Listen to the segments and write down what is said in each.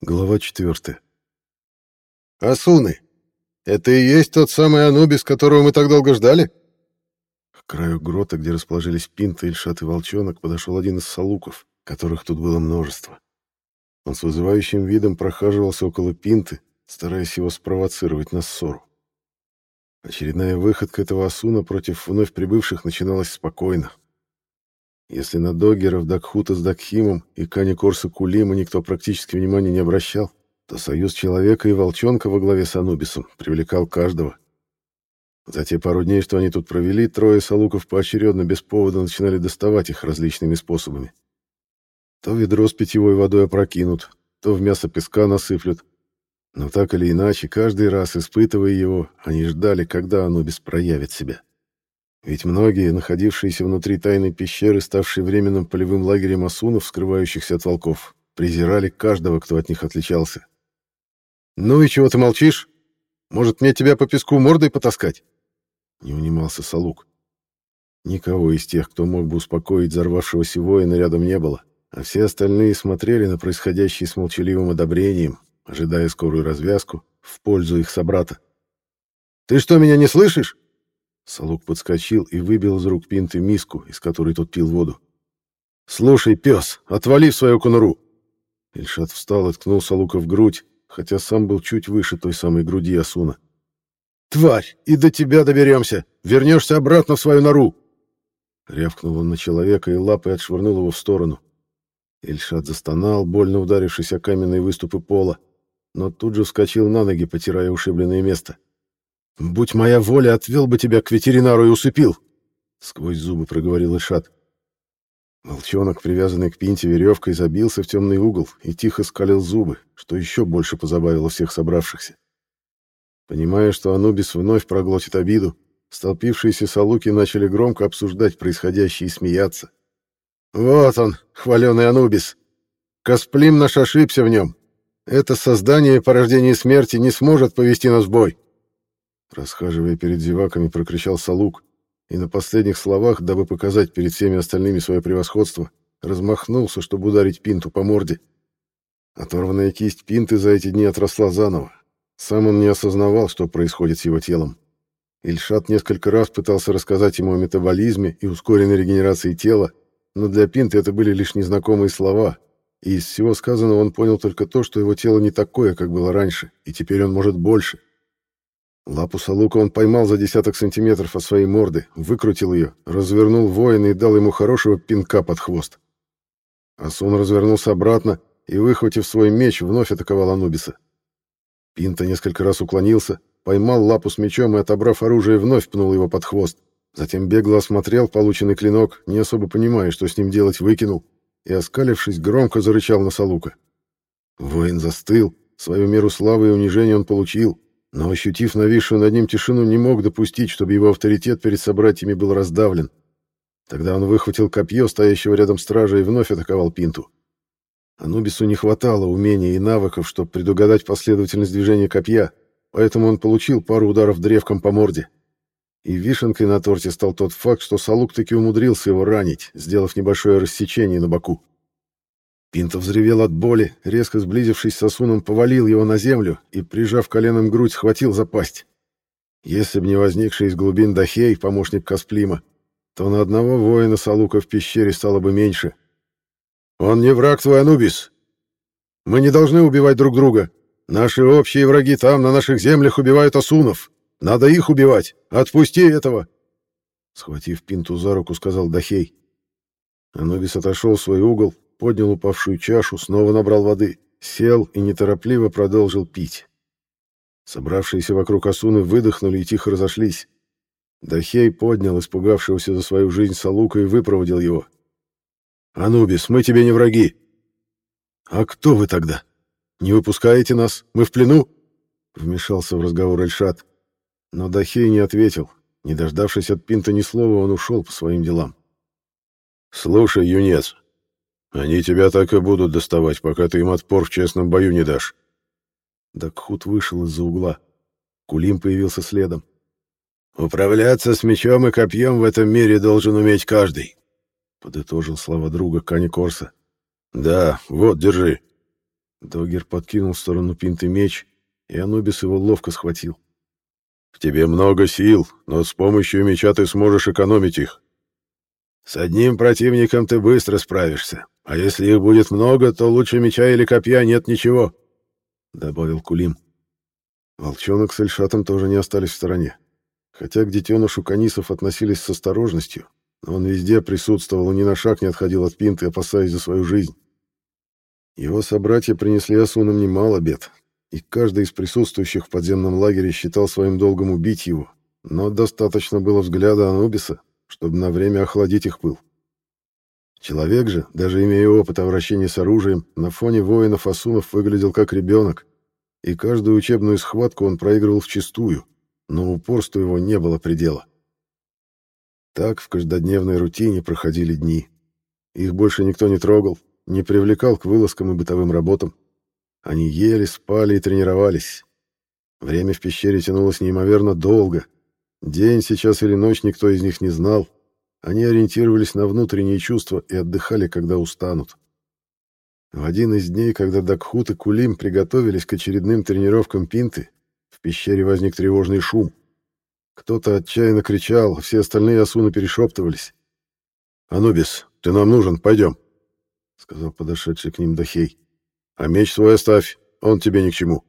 Глава четвертая. «Асуны, это и есть тот самый Анубис, которого мы так долго ждали?» К краю грота, где расположились Пинта, Ильшат и Волчонок, подошел один из салуков, которых тут было множество. Он с вызывающим видом прохаживался около Пинты, стараясь его спровоцировать на ссору. Очередная выходка этого Асуна против вновь прибывших начиналась спокойно. Если на Догеров, Дакхута с Дакхимом и Кани Корса Кулима никто практически внимания не обращал, то союз человека и волчонка во главе с Анубисом привлекал каждого. За те пару дней, что они тут провели, трое салуков поочередно без повода начинали доставать их различными способами. То ведро с питьевой водой опрокинут, то в мясо песка насыплют. Но так или иначе, каждый раз, испытывая его, они ждали, когда Анубис проявит себя. Ведь многие, находившиеся внутри тайной пещеры, ставшей временным полевым лагерем асунов, скрывающихся от волков, презирали каждого, кто от них отличался. «Ну и чего ты молчишь? Может, мне тебя по песку мордой потаскать?» Не унимался Салук. Никого из тех, кто мог бы успокоить взорвавшегося воина, рядом не было, а все остальные смотрели на происходящее с молчаливым одобрением, ожидая скорую развязку в пользу их собрата. «Ты что, меня не слышишь?» Салук подскочил и выбил из рук Пинты миску, из которой тот пил воду. «Слушай, пес, отвали в свою конуру!» Ильшат встал и ткнул Салука в грудь, хотя сам был чуть выше той самой груди Асуна. «Тварь, и до тебя доберемся! Вернешься обратно в свою нору!» Рявкнул он на человека и лапой отшвырнул его в сторону. Ильшат застонал, больно ударившись о каменные выступы пола, но тут же вскочил на ноги, потирая ушибленное место. «Будь моя воля, отвел бы тебя к ветеринару и усыпил!» Сквозь зубы проговорил Ишат. Волчонок, привязанный к пинте веревкой, забился в темный угол и тихо скалил зубы, что еще больше позабавило всех собравшихся. Понимая, что Анубис вновь проглотит обиду, столпившиеся салуки начали громко обсуждать происходящее и смеяться. «Вот он, хваленый Анубис! Касплим наш ошибся в нем. Это создание порождения смерти не сможет повести нас в бой. Расхаживая перед зеваками, прокричал Салук, и на последних словах, дабы показать перед всеми остальными свое превосходство, размахнулся, чтобы ударить Пинту по морде. Оторванная кисть Пинты за эти дни отросла заново. Сам он не осознавал, что происходит с его телом. Ильшат несколько раз пытался рассказать ему о метаболизме и ускоренной регенерации тела, но для Пинты это были лишь незнакомые слова, и из всего сказанного он понял только то, что его тело не такое, как было раньше, и теперь он может больше. Лапу Салука он поймал за десяток сантиметров от своей морды, выкрутил ее, развернул воина и дал ему хорошего пинка под хвост. Асун развернулся обратно и, выхватив свой меч, вновь атаковал Анубиса. Пинта несколько раз уклонился, поймал лапу с мечом и, отобрав оружие, вновь пнул его под хвост. Затем бегло осмотрел полученный клинок, не особо понимая, что с ним делать, выкинул и, оскалившись, громко зарычал на Салука. Воин застыл, свою меру славы и унижения он получил — но, ощутив нависшую над ним тишину, не мог допустить, чтобы его авторитет перед собратьями был раздавлен. Тогда он выхватил копье стоящего рядом стража и вновь атаковал Пинту. Анубису не хватало умения и навыков, чтобы предугадать последовательность движения копья, поэтому он получил пару ударов древком по морде. И вишенкой на торте стал тот факт, что Салук таки умудрился его ранить, сделав небольшое рассечение на боку. Пинто взревел от боли, резко сблизившись с Асуном, повалил его на землю и, прижав коленом грудь, схватил за пасть. Если бы не возникший из глубин Дахей, помощник Касплима, то на одного воина Салука в пещере стало бы меньше. «Он не враг твой, Анубис. Мы не должны убивать друг друга. Наши общие враги там, на наших землях, убивают Асунов. Надо их убивать. Отпусти этого!» Схватив Пинту за руку, сказал Дахей. Анубис отошел в свой угол, поднял упавшую чашу, снова набрал воды, сел и неторопливо продолжил пить. Собравшиеся вокруг Асуны выдохнули и тихо разошлись. Дахей поднял испугавшегося за свою жизнь Салука и выпроводил его. «Анубис, мы тебе не враги!» «А кто вы тогда? Не выпускаете нас? Мы в плену?» Вмешался в разговор Эльшат. Но Дахей не ответил. Не дождавшись от Пинта ни слова, он ушел по своим делам. «Слушай, юнец, они тебя так и будут доставать, пока ты им отпор в честном бою не дашь. Дакхут вышел из-за угла. Кулим появился следом. «Управляться с мечом и копьем в этом мире должен уметь каждый», — подытожил слова друга Кани Корса. «Да, вот, держи». Догер подкинул в сторону Пинты меч, и Анубис его ловко схватил. «В тебе много сил, но с помощью меча ты сможешь экономить их. С одним противником ты быстро справишься, а если их будет много, то лучше меча или копья нет ничего», — добавил Кулим. Волчонок с Эльшатом тоже не остались в стороне. Хотя к детенышу Канисов относились с осторожностью, но он везде присутствовал и ни на шаг не отходил от Пинты, опасаясь за свою жизнь. Его собратья принесли Асунам немало бед, и каждый из присутствующих в подземном лагере считал своим долгом убить его, но достаточно было взгляда Анубиса, чтобы на время охладить их пыл. Человек же, даже имея опыт обращения с оружием, на фоне воинов Асунов выглядел как ребенок, и каждую учебную схватку он проигрывал вчистую, но упорству его не было предела. Так в каждодневной рутине проходили дни. Их больше никто не трогал, не привлекал к вылазкам и бытовым работам. Они ели, спали и тренировались. Время в пещере тянулось неимоверно долго. День сейчас или ночь никто из них не знал. Они ориентировались на внутренние чувства и отдыхали, когда устанут. В один из дней, когда Дакхут и Кулим приготовились к очередным тренировкам пинты, в пещере возник тревожный шум. Кто-то отчаянно кричал, все остальные осуны перешептывались. «Анубис, ты нам нужен, пойдем!» — сказал подошедший к ним Дахей. «А меч свой оставь, он тебе ни к чему».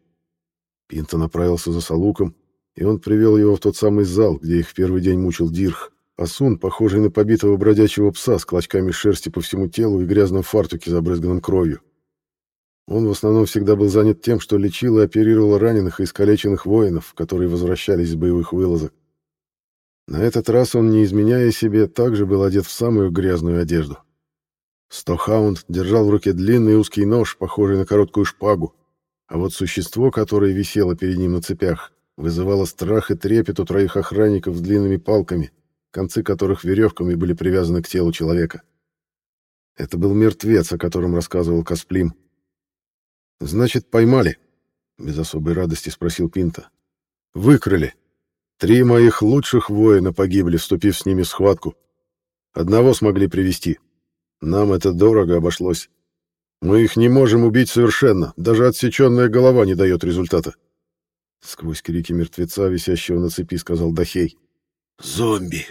Пинта направился за Салуком, и он привел его в тот самый зал, где их в первый день мучил Дирх. Асун, похожий на побитого бродячего пса с клочками шерсти по всему телу и грязном фартуке, забрызганном кровью. Он в основном всегда был занят тем, что лечил и оперировал раненых и искалеченных воинов, которые возвращались с боевых вылазок. На этот раз он, не изменяя себе, также был одет в самую грязную одежду. Стохаунд держал в руке длинный узкий нож, похожий на короткую шпагу, а вот существо, которое висело перед ним на цепях, вызывало страх и трепет у троих охранников с длинными палками, концы которых веревками были привязаны к телу человека. Это был мертвец, о котором рассказывал Касплим. «Значит, поймали?» — без особой радости спросил Пинта. «Выкрыли. Три моих лучших воина погибли, вступив с ними в схватку. Одного смогли привести. Нам это дорого обошлось. Мы их не можем убить совершенно, даже отсеченная голова не дает результата. Сквозь крики мертвеца, висящего на цепи, сказал Дахей. «Зомби!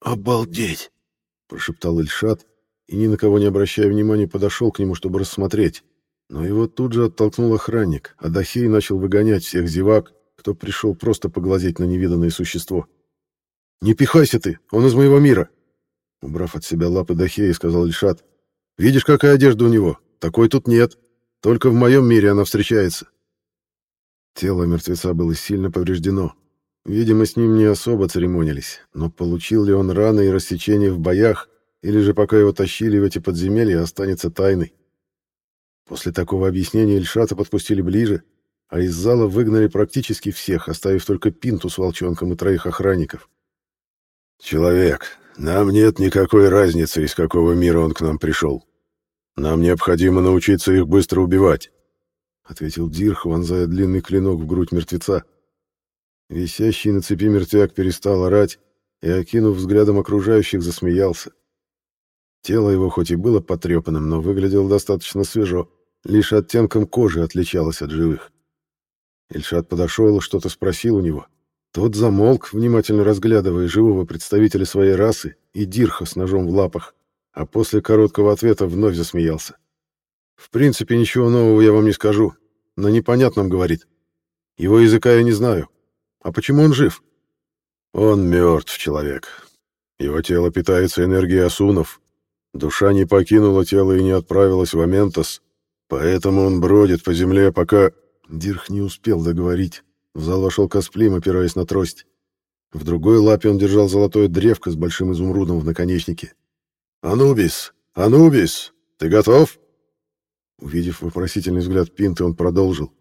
Обалдеть!» — прошептал Ильшат, и, ни на кого не обращая внимания, подошел к нему, чтобы рассмотреть. Но его тут же оттолкнул охранник, а Дахей начал выгонять всех зевак, кто пришел просто поглазеть на невиданное существо. «Не пихайся ты, он из моего мира!» Убрав от себя лапы Дахея, сказал Ильшат. «Видишь, какая одежда у него? Такой тут нет. Только в моем мире она встречается». Тело мертвеца было сильно повреждено. Видимо, с ним не особо церемонились, но получил ли он раны и рассечения в боях, или же пока его тащили в эти подземелья, останется тайной. После такого объяснения Ильшата подпустили ближе, а из зала выгнали практически всех, оставив только Пинту с волчонком и троих охранников. «Человек, нам нет никакой разницы, из какого мира он к нам пришел. Нам необходимо научиться их быстро убивать», — ответил Дирх, вонзая длинный клинок в грудь мертвеца. Висящий на цепи мертвяк перестал орать и, окинув взглядом окружающих, засмеялся. Тело его хоть и было потрепанным, но выглядело достаточно свежо, лишь оттенком кожи отличалось от живых. Ильшат подошел и что-то спросил у него. Тот замолк, внимательно разглядывая живого представителя своей расы и Дирха с ножом в лапах, а после короткого ответа вновь засмеялся. «В принципе, ничего нового я вам не скажу. На непонятном говорит. Его языка я не знаю. А почему он жив?» «Он мертв, человек. Его тело питается энергией асунов. Душа не покинула тело и не отправилась в Аментос, поэтому он бродит по земле, пока...» Дирх не успел договорить. В зал вошел Касплим, опираясь на трость. В другой лапе он держал золотое древко с большим изумрудом в наконечнике. «Анубис! Анубис! Ты готов?» Увидев вопросительный взгляд Пинты, он продолжил.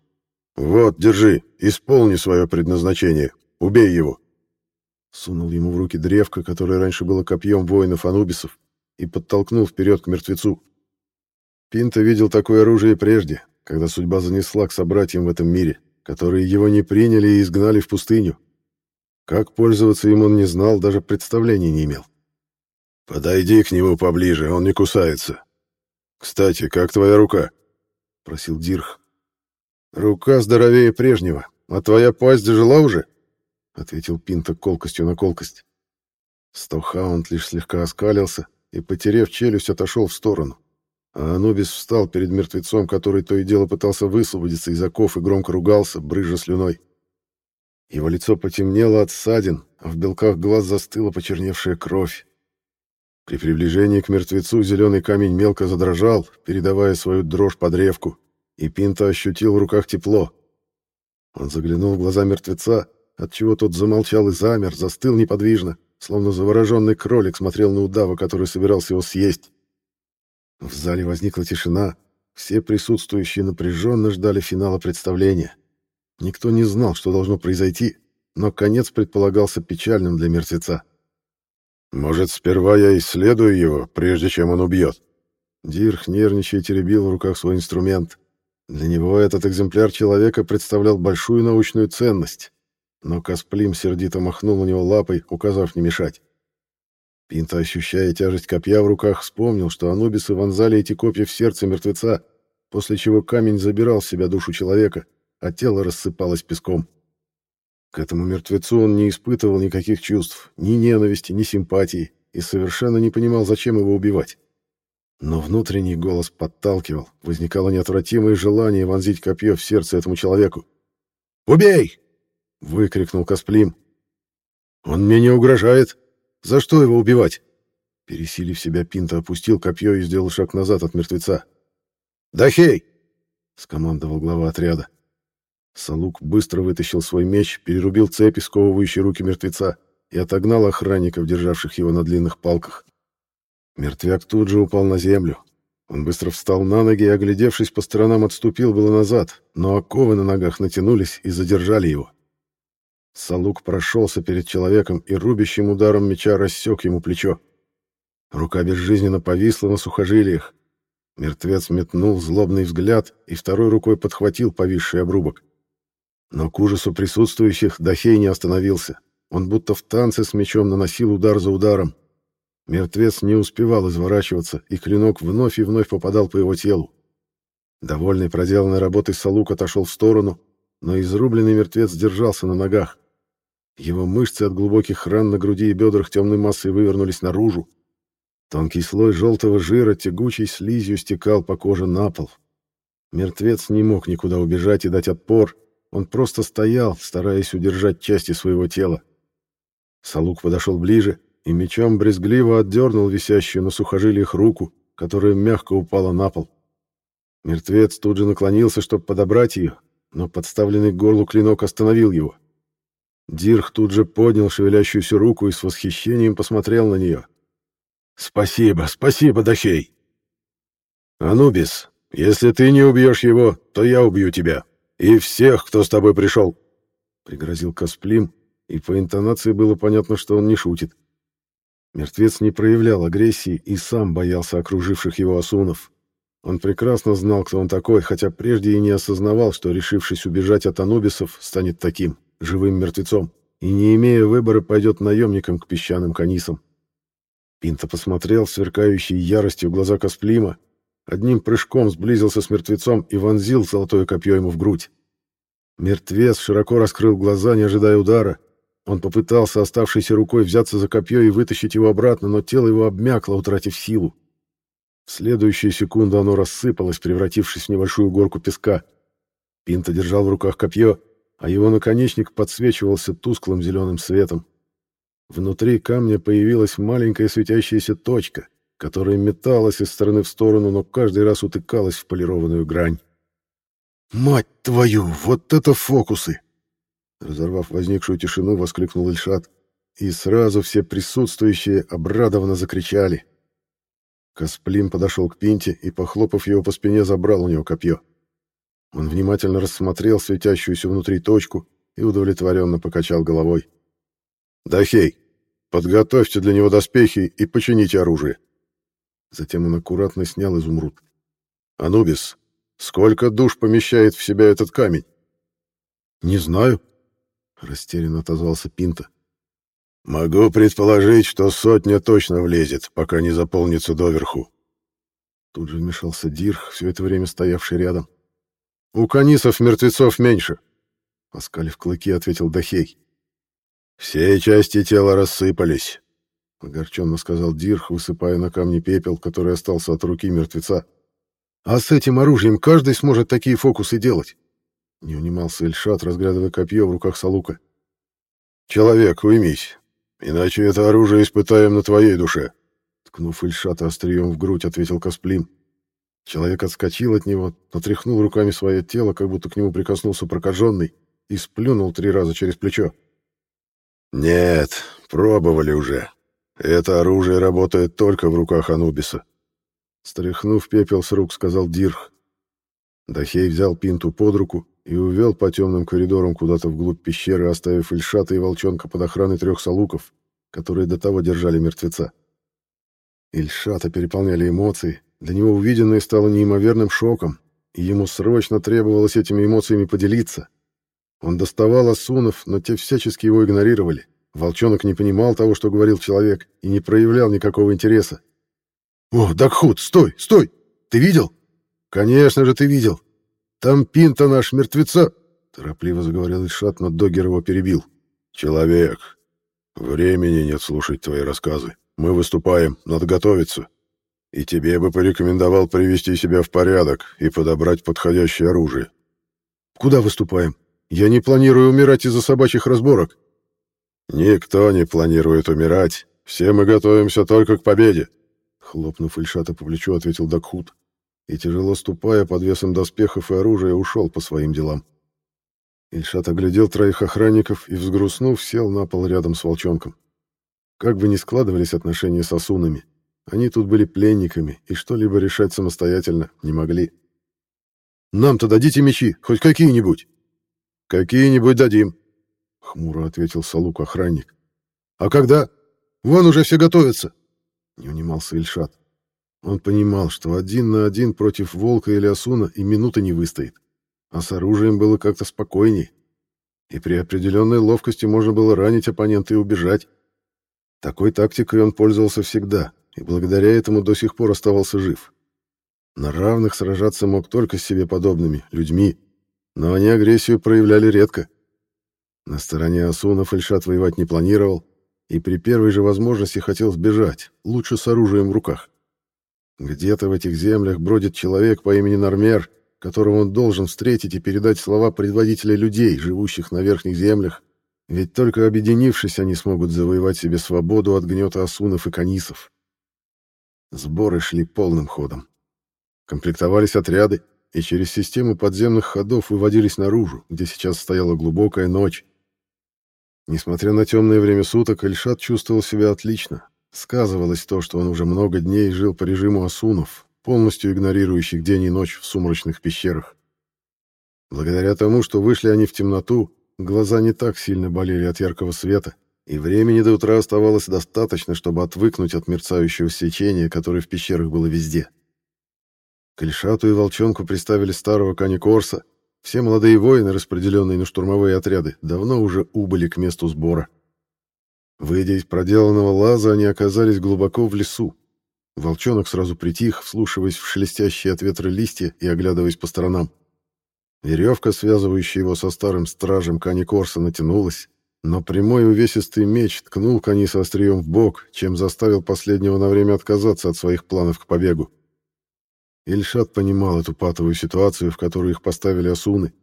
«Вот, держи, исполни свое предназначение. Убей его!» Сунул ему в руки древко, которое раньше было копьем воинов Анубисов, и подтолкнул вперед к мертвецу. Пинта видел такое оружие прежде, когда судьба занесла к собратьям в этом мире которые его не приняли и изгнали в пустыню. Как пользоваться им он не знал, даже представления не имел. «Подойди к нему поближе, он не кусается. Кстати, как твоя рука?» — просил Дирх. Рука здоровее прежнего, а твоя пасть зажила уже? ответил Пинта колкостью на колкость. Стохаунд лишь слегка оскалился и, потеряв челюсть, отошел в сторону. А Анубис встал перед мертвецом, который то и дело пытался высвободиться из оков и громко ругался, брыжа слюной. Его лицо потемнело от ссадин, а в белках глаз застыла почерневшая кровь. При приближении к мертвецу зеленый камень мелко задрожал, передавая свою дрожь под ревку, и Пинта ощутил в руках тепло. Он заглянул в глаза мертвеца, отчего тот замолчал и замер, застыл неподвижно, словно завороженный кролик смотрел на удава, который собирался его съесть. В зале возникла тишина, все присутствующие напряженно ждали финала представления. Никто не знал, что должно произойти, но конец предполагался печальным для мертвеца. «Может, сперва я исследую его, прежде чем он убьет?» Дирх, нервничая, теребил в руках свой инструмент. Для него этот экземпляр человека представлял большую научную ценность, но Касплим сердито махнул на него лапой, указав не мешать. Пинта, ощущая тяжесть копья в руках, вспомнил, что анубисы вонзали эти копья в сердце мертвеца, после чего камень забирал в себя душу человека, а тело рассыпалось песком. К этому мертвецу он не испытывал никаких чувств, ни ненависти, ни симпатии, и совершенно не понимал, зачем его убивать. Но внутренний голос подталкивал, возникало неотвратимое желание вонзить копье в сердце этому человеку. «Убей!» — выкрикнул Касплим. «Он мне не угрожает. За что его убивать?» Пересилив себя, Пинта опустил копье и сделал шаг назад от мертвеца. «Дахей!» — скомандовал глава отряда. Салук быстро вытащил свой меч, перерубил цепи, сковывающие руки мертвеца, и отогнал охранников, державших его на длинных палках. Мертвяк тут же упал на землю. Он быстро встал на ноги и, оглядевшись по сторонам, отступил было назад, но оковы на ногах натянулись и задержали его. Салук прошелся перед человеком и рубящим ударом меча рассек ему плечо. Рука безжизненно повисла на сухожилиях. Мертвец метнул злобный взгляд и второй рукой подхватил повисший обрубок. Но к ужасу присутствующих Дахей не остановился. Он будто в танце с мечом наносил удар за ударом. Мертвец не успевал изворачиваться, и клинок вновь и вновь попадал по его телу. Довольный проделанной работой Салук отошел в сторону, но изрубленный мертвец держался на ногах. Его мышцы от глубоких ран на груди и бедрах темной массой вывернулись наружу. Тонкий слой желтого жира тягучей слизью стекал по коже на пол. Мертвец не мог никуда убежать и дать отпор, он просто стоял, стараясь удержать части своего тела. Салук подошел ближе и мечом брезгливо отдернул висящую на сухожилиях руку, которая мягко упала на пол. Мертвец тут же наклонился, чтобы подобрать ее, но подставленный к горлу клинок остановил его. Дирх тут же поднял шевелящуюся руку и с восхищением посмотрел на нее. «Спасибо, спасибо, Дахей!» «Анубис, если ты не убьешь его, то я убью тебя!» И всех, кто с тобой пришел!» Пригрозил Касплим, и по интонации было понятно, что он не шутит. Мертвец не проявлял агрессии и сам боялся окруживших его осунов. Он прекрасно знал, кто он такой, хотя прежде и не осознавал, что, решившись убежать от анубисов, станет таким, живым мертвецом, и, не имея выбора, пойдет наемником к песчаным канисам. Пинта посмотрел в сверкающие яростью глаза Касплима одним прыжком сблизился с мертвецом и вонзил золотое копье ему в грудь. Мертвец широко раскрыл глаза, не ожидая удара. Он попытался оставшейся рукой взяться за копье и вытащить его обратно, но тело его обмякло, утратив силу. В следующую секунду оно рассыпалось, превратившись в небольшую горку песка. Пинта держал в руках копье, а его наконечник подсвечивался тусклым зеленым светом. Внутри камня появилась маленькая светящаяся точка, которая металась из стороны в сторону, но каждый раз утыкалась в полированную грань. «Мать твою, вот это фокусы!» Разорвав возникшую тишину, воскликнул Ильшат, и сразу все присутствующие обрадованно закричали. Касплим подошел к Пинте и, похлопав его по спине, забрал у него копье. Он внимательно рассмотрел светящуюся внутри точку и удовлетворенно покачал головой. «Дахей, подготовьте для него доспехи и почините оружие. Затем он аккуратно снял изумруд. «Анубис, сколько душ помещает в себя этот камень?» «Не знаю», — растерянно отозвался Пинта. «Могу предположить, что сотня точно влезет, пока не заполнится доверху». Тут же вмешался Дирх, все это время стоявший рядом. У канисов мертвецов меньше, — оскалив клыки, ответил Дахей. Все части тела рассыпались, — огорченно сказал Дирх, высыпая на камни пепел, который остался от руки мертвеца. «А с этим оружием каждый сможет такие фокусы делать?» Не унимался Эльшат, разглядывая копье в руках Салука. «Человек, уймись, иначе это оружие испытаем на твоей душе», ткнув Ильшата острием в грудь, ответил Касплим. Человек отскочил от него, натряхнул руками свое тело, как будто к нему прикоснулся прокаженный, и сплюнул три раза через плечо. «Нет, пробовали уже. Это оружие работает только в руках Анубиса. Стряхнув пепел с рук, сказал Дирх. Дахей взял Пинту под руку и увел по темным коридорам куда-то вглубь пещеры, оставив Ильшата и Волчонка под охраной трех салуков, которые до того держали мертвеца. Ильшата переполняли эмоции, для него увиденное стало неимоверным шоком, и ему срочно требовалось этими эмоциями поделиться. Он доставал Асунов, но те всячески его игнорировали. Волчонок не понимал того, что говорил человек, и не проявлял никакого интереса. «О, Дакхут, стой, стой! Ты видел?» «Конечно же, ты видел! Там пинта наш мертвеца!» Торопливо заговорил Ишат, но Догер его перебил. «Человек, времени нет слушать твои рассказы. Мы выступаем, надо готовиться. И тебе бы порекомендовал привести себя в порядок и подобрать подходящее оружие». «Куда выступаем? Я не планирую умирать из-за собачьих разборок». «Никто не планирует умирать. Все мы готовимся только к победе», — хлопнув Ильшата по плечу, ответил Дакхут. И, тяжело ступая под весом доспехов и оружия, ушел по своим делам. Ильшат оглядел троих охранников и, взгрустнув, сел на пол рядом с волчонком. Как бы ни складывались отношения с осунами, они тут были пленниками и что-либо решать самостоятельно не могли. «Нам-то дадите мечи, хоть какие-нибудь?» «Какие-нибудь дадим», — хмуро ответил Салук охранник. «А когда? Вон уже все готовятся!» — не унимался Ильшат. Он понимал, что один на один против Волка или Асуна и минуты не выстоит, а с оружием было как-то спокойней, и при определенной ловкости можно было ранить оппонента и убежать. Такой тактикой он пользовался всегда, и благодаря этому до сих пор оставался жив. На равных сражаться мог только с себе подобными, людьми, но они агрессию проявляли редко. На стороне Асунов Ильшат воевать не планировал и при первой же возможности хотел сбежать, лучше с оружием в руках. Где-то в этих землях бродит человек по имени Нормер, которого он должен встретить и передать слова предводителя людей, живущих на верхних землях, ведь только объединившись они смогут завоевать себе свободу от гнета асунов и канисов. Сборы шли полным ходом. Комплектовались отряды, и через систему подземных ходов выводились наружу, где сейчас стояла глубокая ночь, Несмотря на темное время суток, Эльшат чувствовал себя отлично. Сказывалось то, что он уже много дней жил по режиму асунов, полностью игнорирующих день и ночь в сумрачных пещерах. Благодаря тому, что вышли они в темноту, глаза не так сильно болели от яркого света, и времени до утра оставалось достаточно, чтобы отвыкнуть от мерцающего свечения, которое в пещерах было везде. К Эльшату и Волчонку приставили старого Кани Корса — все молодые воины, распределенные на штурмовые отряды, давно уже убыли к месту сбора. Выйдя из проделанного лаза, они оказались глубоко в лесу. Волчонок сразу притих, вслушиваясь в шелестящие от ветра листья и оглядываясь по сторонам. Веревка, связывающая его со старым стражем Кани Корса, натянулась, но прямой увесистый меч ткнул Каниса острием в бок, чем заставил последнего на время отказаться от своих планов к побегу. Ильшат понимал эту патовую ситуацию, в которую их поставили осуны.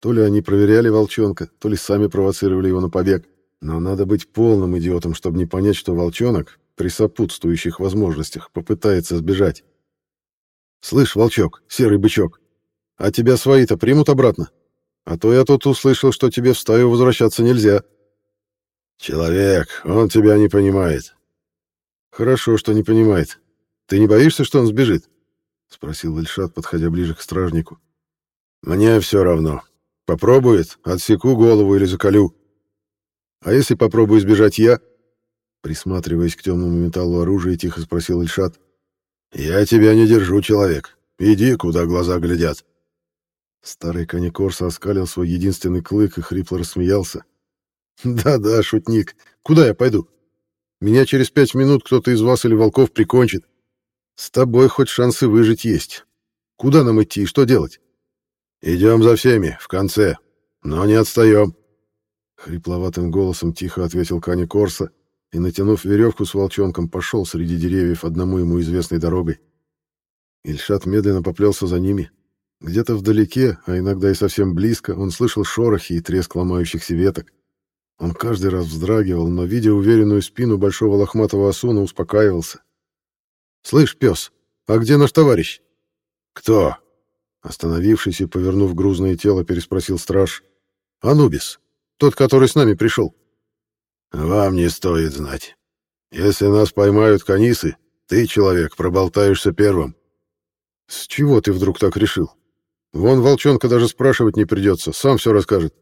То ли они проверяли волчонка, то ли сами провоцировали его на побег. Но надо быть полным идиотом, чтобы не понять, что волчонок, при сопутствующих возможностях, попытается сбежать. «Слышь, волчок, серый бычок, а тебя свои-то примут обратно? А то я тут услышал, что тебе в стаю возвращаться нельзя». «Человек, он тебя не понимает». «Хорошо, что не понимает. Ты не боишься, что он сбежит?» — спросил Ильшат, подходя ближе к стражнику. «Мне все равно. Попробует, отсеку голову или заколю. А если попробую сбежать я?» Присматриваясь к темному металлу оружия, тихо спросил Ильшат. «Я тебя не держу, человек. Иди, куда глаза глядят». Старый конекорс оскалил свой единственный клык и хрипло рассмеялся. «Да-да, шутник. Куда я пойду? Меня через пять минут кто-то из вас или волков прикончит. С тобой хоть шансы выжить есть. Куда нам идти и что делать? Идем за всеми, в конце, но не отстаем. Хрипловатым голосом тихо ответил Кани Корса и, натянув веревку с волчонком, пошел среди деревьев одному ему известной дорогой. Ильшат медленно поплелся за ними. Где-то вдалеке, а иногда и совсем близко, он слышал шорохи и треск ломающихся веток. Он каждый раз вздрагивал, но, видя уверенную спину большого лохматого осуна, успокаивался. «Слышь, пес, а где наш товарищ?» «Кто?» Остановившись и повернув грузное тело, переспросил страж. «Анубис, тот, который с нами пришел». «Вам не стоит знать. Если нас поймают канисы, ты, человек, проболтаешься первым». «С чего ты вдруг так решил? Вон волчонка даже спрашивать не придется, сам все расскажет».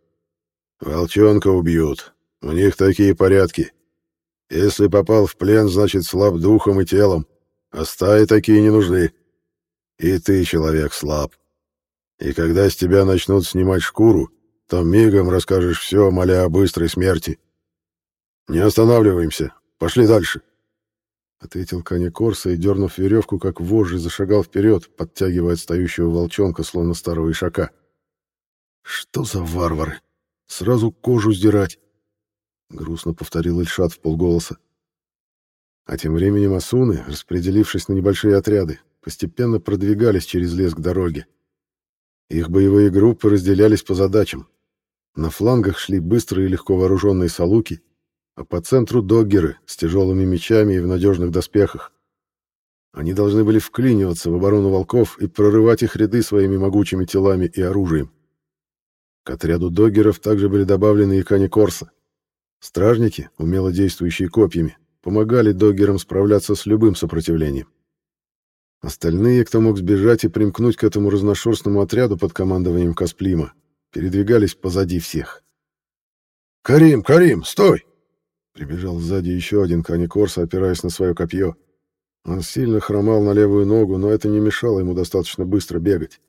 «Волчонка убьют. У них такие порядки. Если попал в плен, значит, слаб духом и телом. А стаи такие не нужны. И ты, человек, слаб. И когда с тебя начнут снимать шкуру, то мигом расскажешь все, моля о быстрой смерти. Не останавливаемся. Пошли дальше. — ответил Каня Корса и, дернув веревку, как вожжи, зашагал вперед, подтягивая отстающего волчонка, словно старого ишака. «Что за варвары? Сразу кожу сдирать!» — грустно повторил Ильшат в полголоса. А тем временем асуны, распределившись на небольшие отряды, постепенно продвигались через лес к дороге. Их боевые группы разделялись по задачам. На флангах шли быстрые и легко вооруженные салуки, а по центру доггеры с тяжелыми мечами и в надежных доспехах. Они должны были вклиниваться в оборону волков и прорывать их ряды своими могучими телами и оружием. К отряду доггеров также были добавлены и кани Корса. Стражники, умело действующие копьями, помогали доггерам справляться с любым сопротивлением. Остальные, кто мог сбежать и примкнуть к этому разношерстному отряду под командованием Касплима, передвигались позади всех. «Карим, Карим, стой!» Прибежал сзади еще один Каникорса, опираясь на свое копье. Он сильно хромал на левую ногу, но это не мешало ему достаточно быстро бегать.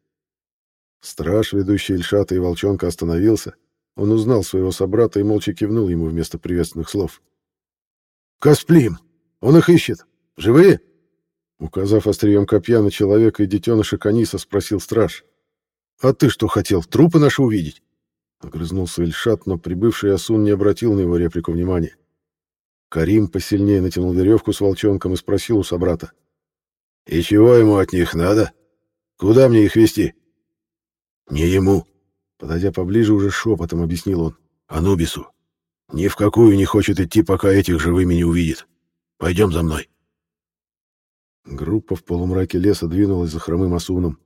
Страж, ведущий Ильшата и Волчонка, остановился. Он узнал своего собрата и молча кивнул ему вместо приветственных слов. «Касплим! Он их ищет! Живые?» Указав острием копья на человека и детеныша Каниса, спросил страж. «А ты что хотел, трупы наши увидеть?» Огрызнулся Ильшат, но прибывший Асун не обратил на его реплику внимания. Карим посильнее натянул веревку с волчонком и спросил у собрата. «И чего ему от них надо? Куда мне их вести? «Не ему», — подойдя поближе, уже шепотом объяснил он. «Анубису. Ни в какую не хочет идти, пока этих живыми не увидит. Пойдем за мной». Группа в полумраке леса двинулась за хромым осуном.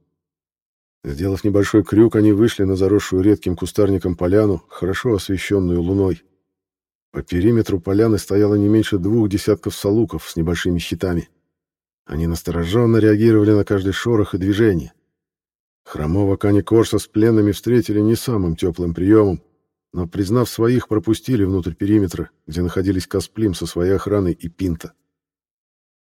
Сделав небольшой крюк, они вышли на заросшую редким кустарником поляну, хорошо освещенную луной. По периметру поляны стояло не меньше двух десятков салуков с небольшими щитами. Они настороженно реагировали на каждый шорох и движение. Хромого Кани Корса с пленными встретили не самым теплым приемом, но, признав своих, пропустили внутрь периметра, где находились Касплим со своей охраной и Пинта.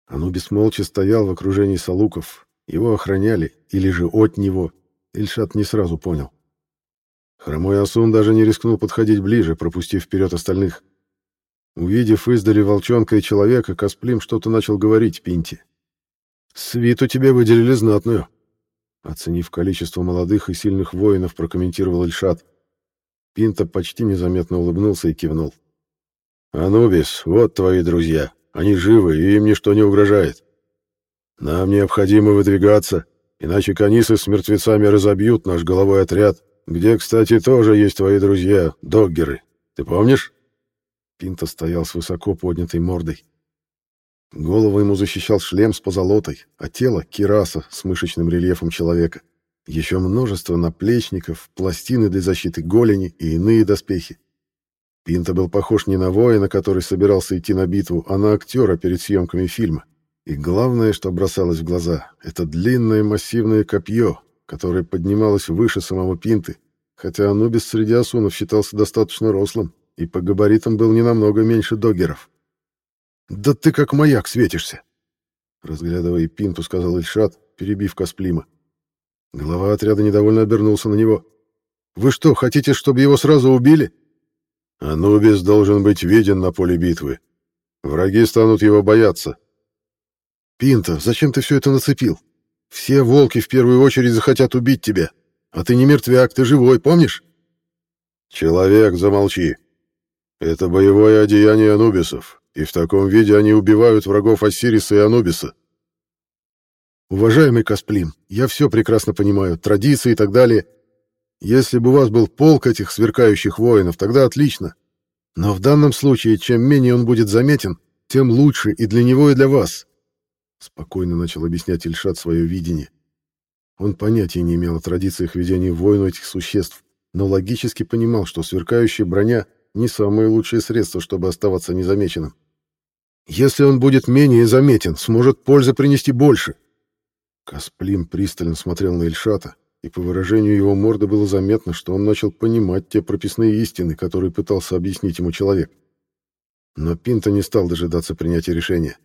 Анубис молча стоял в окружении салуков. Его охраняли, или же от него. Ильшат не сразу понял. Хромой Асун даже не рискнул подходить ближе, пропустив вперед остальных. Увидев издали волчонка и человека, Касплим что-то начал говорить Пинте. «Свиту тебе выделили знатную», — оценив количество молодых и сильных воинов, прокомментировал Ильшат. Пинта почти незаметно улыбнулся и кивнул. «Анубис, вот твои друзья. Они живы, и им ничто не угрожает. Нам необходимо выдвигаться, иначе канисы с мертвецами разобьют наш головой отряд, где, кстати, тоже есть твои друзья, доггеры. Ты помнишь?» Пинта стоял с высоко поднятой мордой. Голову ему защищал шлем с позолотой, а тело — кираса с мышечным рельефом человека. Еще множество наплечников, пластины для защиты голени и иные доспехи. Пинта был похож не на воина, который собирался идти на битву, а на актера перед съемками фильма. И главное, что бросалось в глаза, это длинное массивное копье, которое поднималось выше самого Пинты, хотя Анубис среди асунов считался достаточно рослым и по габаритам был не намного меньше догеров. «Да ты как маяк светишься!» Разглядывая Пинту, сказал Ильшат, перебив Касплима. Глава отряда недовольно обернулся на него. «Вы что, хотите, чтобы его сразу убили?» Анубис должен быть виден на поле битвы. Враги станут его бояться. Пинта, зачем ты все это нацепил? Все волки в первую очередь захотят убить тебя. А ты не мертвяк, ты живой, помнишь? Человек, замолчи. Это боевое одеяние анубисов, и в таком виде они убивают врагов Осириса и Анубиса. Уважаемый Касплим, я все прекрасно понимаю, традиции и так далее. Если бы у вас был полк этих сверкающих воинов, тогда отлично. Но в данном случае, чем менее он будет заметен, тем лучше и для него, и для вас. Спокойно начал объяснять Ильшат свое видение. Он понятия не имел о традициях ведения войн у этих существ, но логически понимал, что сверкающая броня не самое лучшее средство, чтобы оставаться незамеченным. Если он будет менее заметен, сможет пользы принести больше. Касплим пристально смотрел на Ильшата, и по выражению его морды было заметно, что он начал понимать те прописные истины, которые пытался объяснить ему человек. Но Пинта не стал дожидаться принятия решения.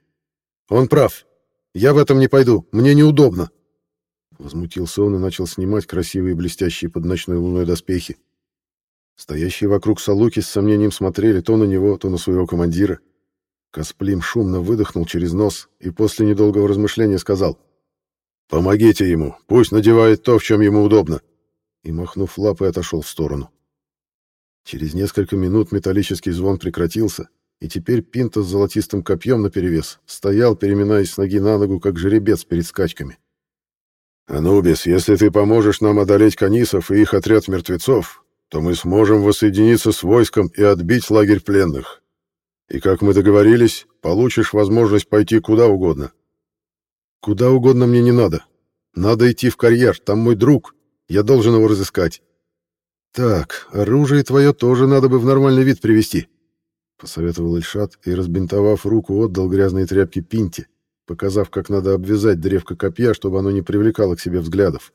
«Он прав. Я в этом не пойду. Мне неудобно. Возмутился он и начал снимать красивые блестящие под ночной луной доспехи. Стоящие вокруг салуки с сомнением смотрели то на него, то на своего командира. Касплим шумно выдохнул через нос и после недолгого размышления сказал «Помогите ему, пусть надевает то, в чем ему удобно». И, махнув лапой, отошел в сторону. Через несколько минут металлический звон прекратился, и теперь Пинта с золотистым копьем наперевес стоял, переминаясь с ноги на ногу, как жеребец перед скачками. «Анубис, если ты поможешь нам одолеть канисов и их отряд мертвецов, то мы сможем воссоединиться с войском и отбить лагерь пленных. И, как мы договорились, получишь возможность пойти куда угодно». «Куда угодно мне не надо. Надо идти в карьер, там мой друг. Я должен его разыскать». «Так, оружие твое тоже надо бы в нормальный вид привести», — посоветовал Ильшат и, разбинтовав руку, отдал грязные тряпки Пинте, показав, как надо обвязать древко копья, чтобы оно не привлекало к себе взглядов.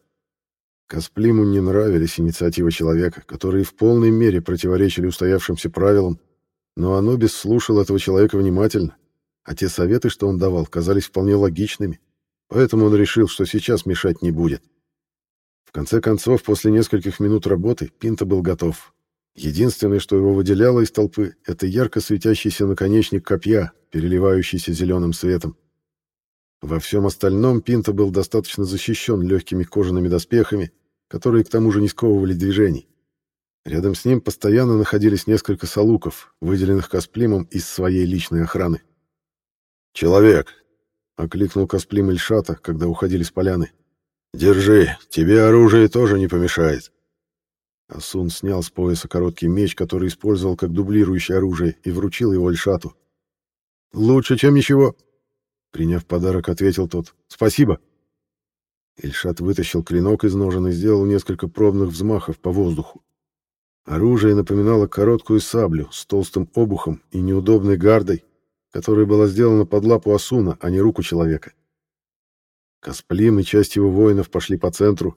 Касплиму не нравились инициативы человека, которые в полной мере противоречили устоявшимся правилам, но Анубис слушал этого человека внимательно, а те советы, что он давал, казались вполне логичными, поэтому он решил, что сейчас мешать не будет. В конце концов, после нескольких минут работы, Пинта был готов. Единственное, что его выделяло из толпы, это ярко светящийся наконечник копья, переливающийся зеленым светом. Во всем остальном Пинто был достаточно защищен легкими кожаными доспехами, которые к тому же не сковывали движений. Рядом с ним постоянно находились несколько салуков, выделенных Касплимом из своей личной охраны. «Человек!» — окликнул Касплим Ильшата, когда уходили с поляны. «Держи, тебе оружие тоже не помешает». Асун снял с пояса короткий меч, который использовал как дублирующее оружие, и вручил его Ильшату. «Лучше, чем ничего», Приняв подарок, ответил тот. «Спасибо». Ильшат вытащил клинок из ножен и сделал несколько пробных взмахов по воздуху. Оружие напоминало короткую саблю с толстым обухом и неудобной гардой, которая была сделана под лапу Асуна, а не руку человека. Касплим и часть его воинов пошли по центру.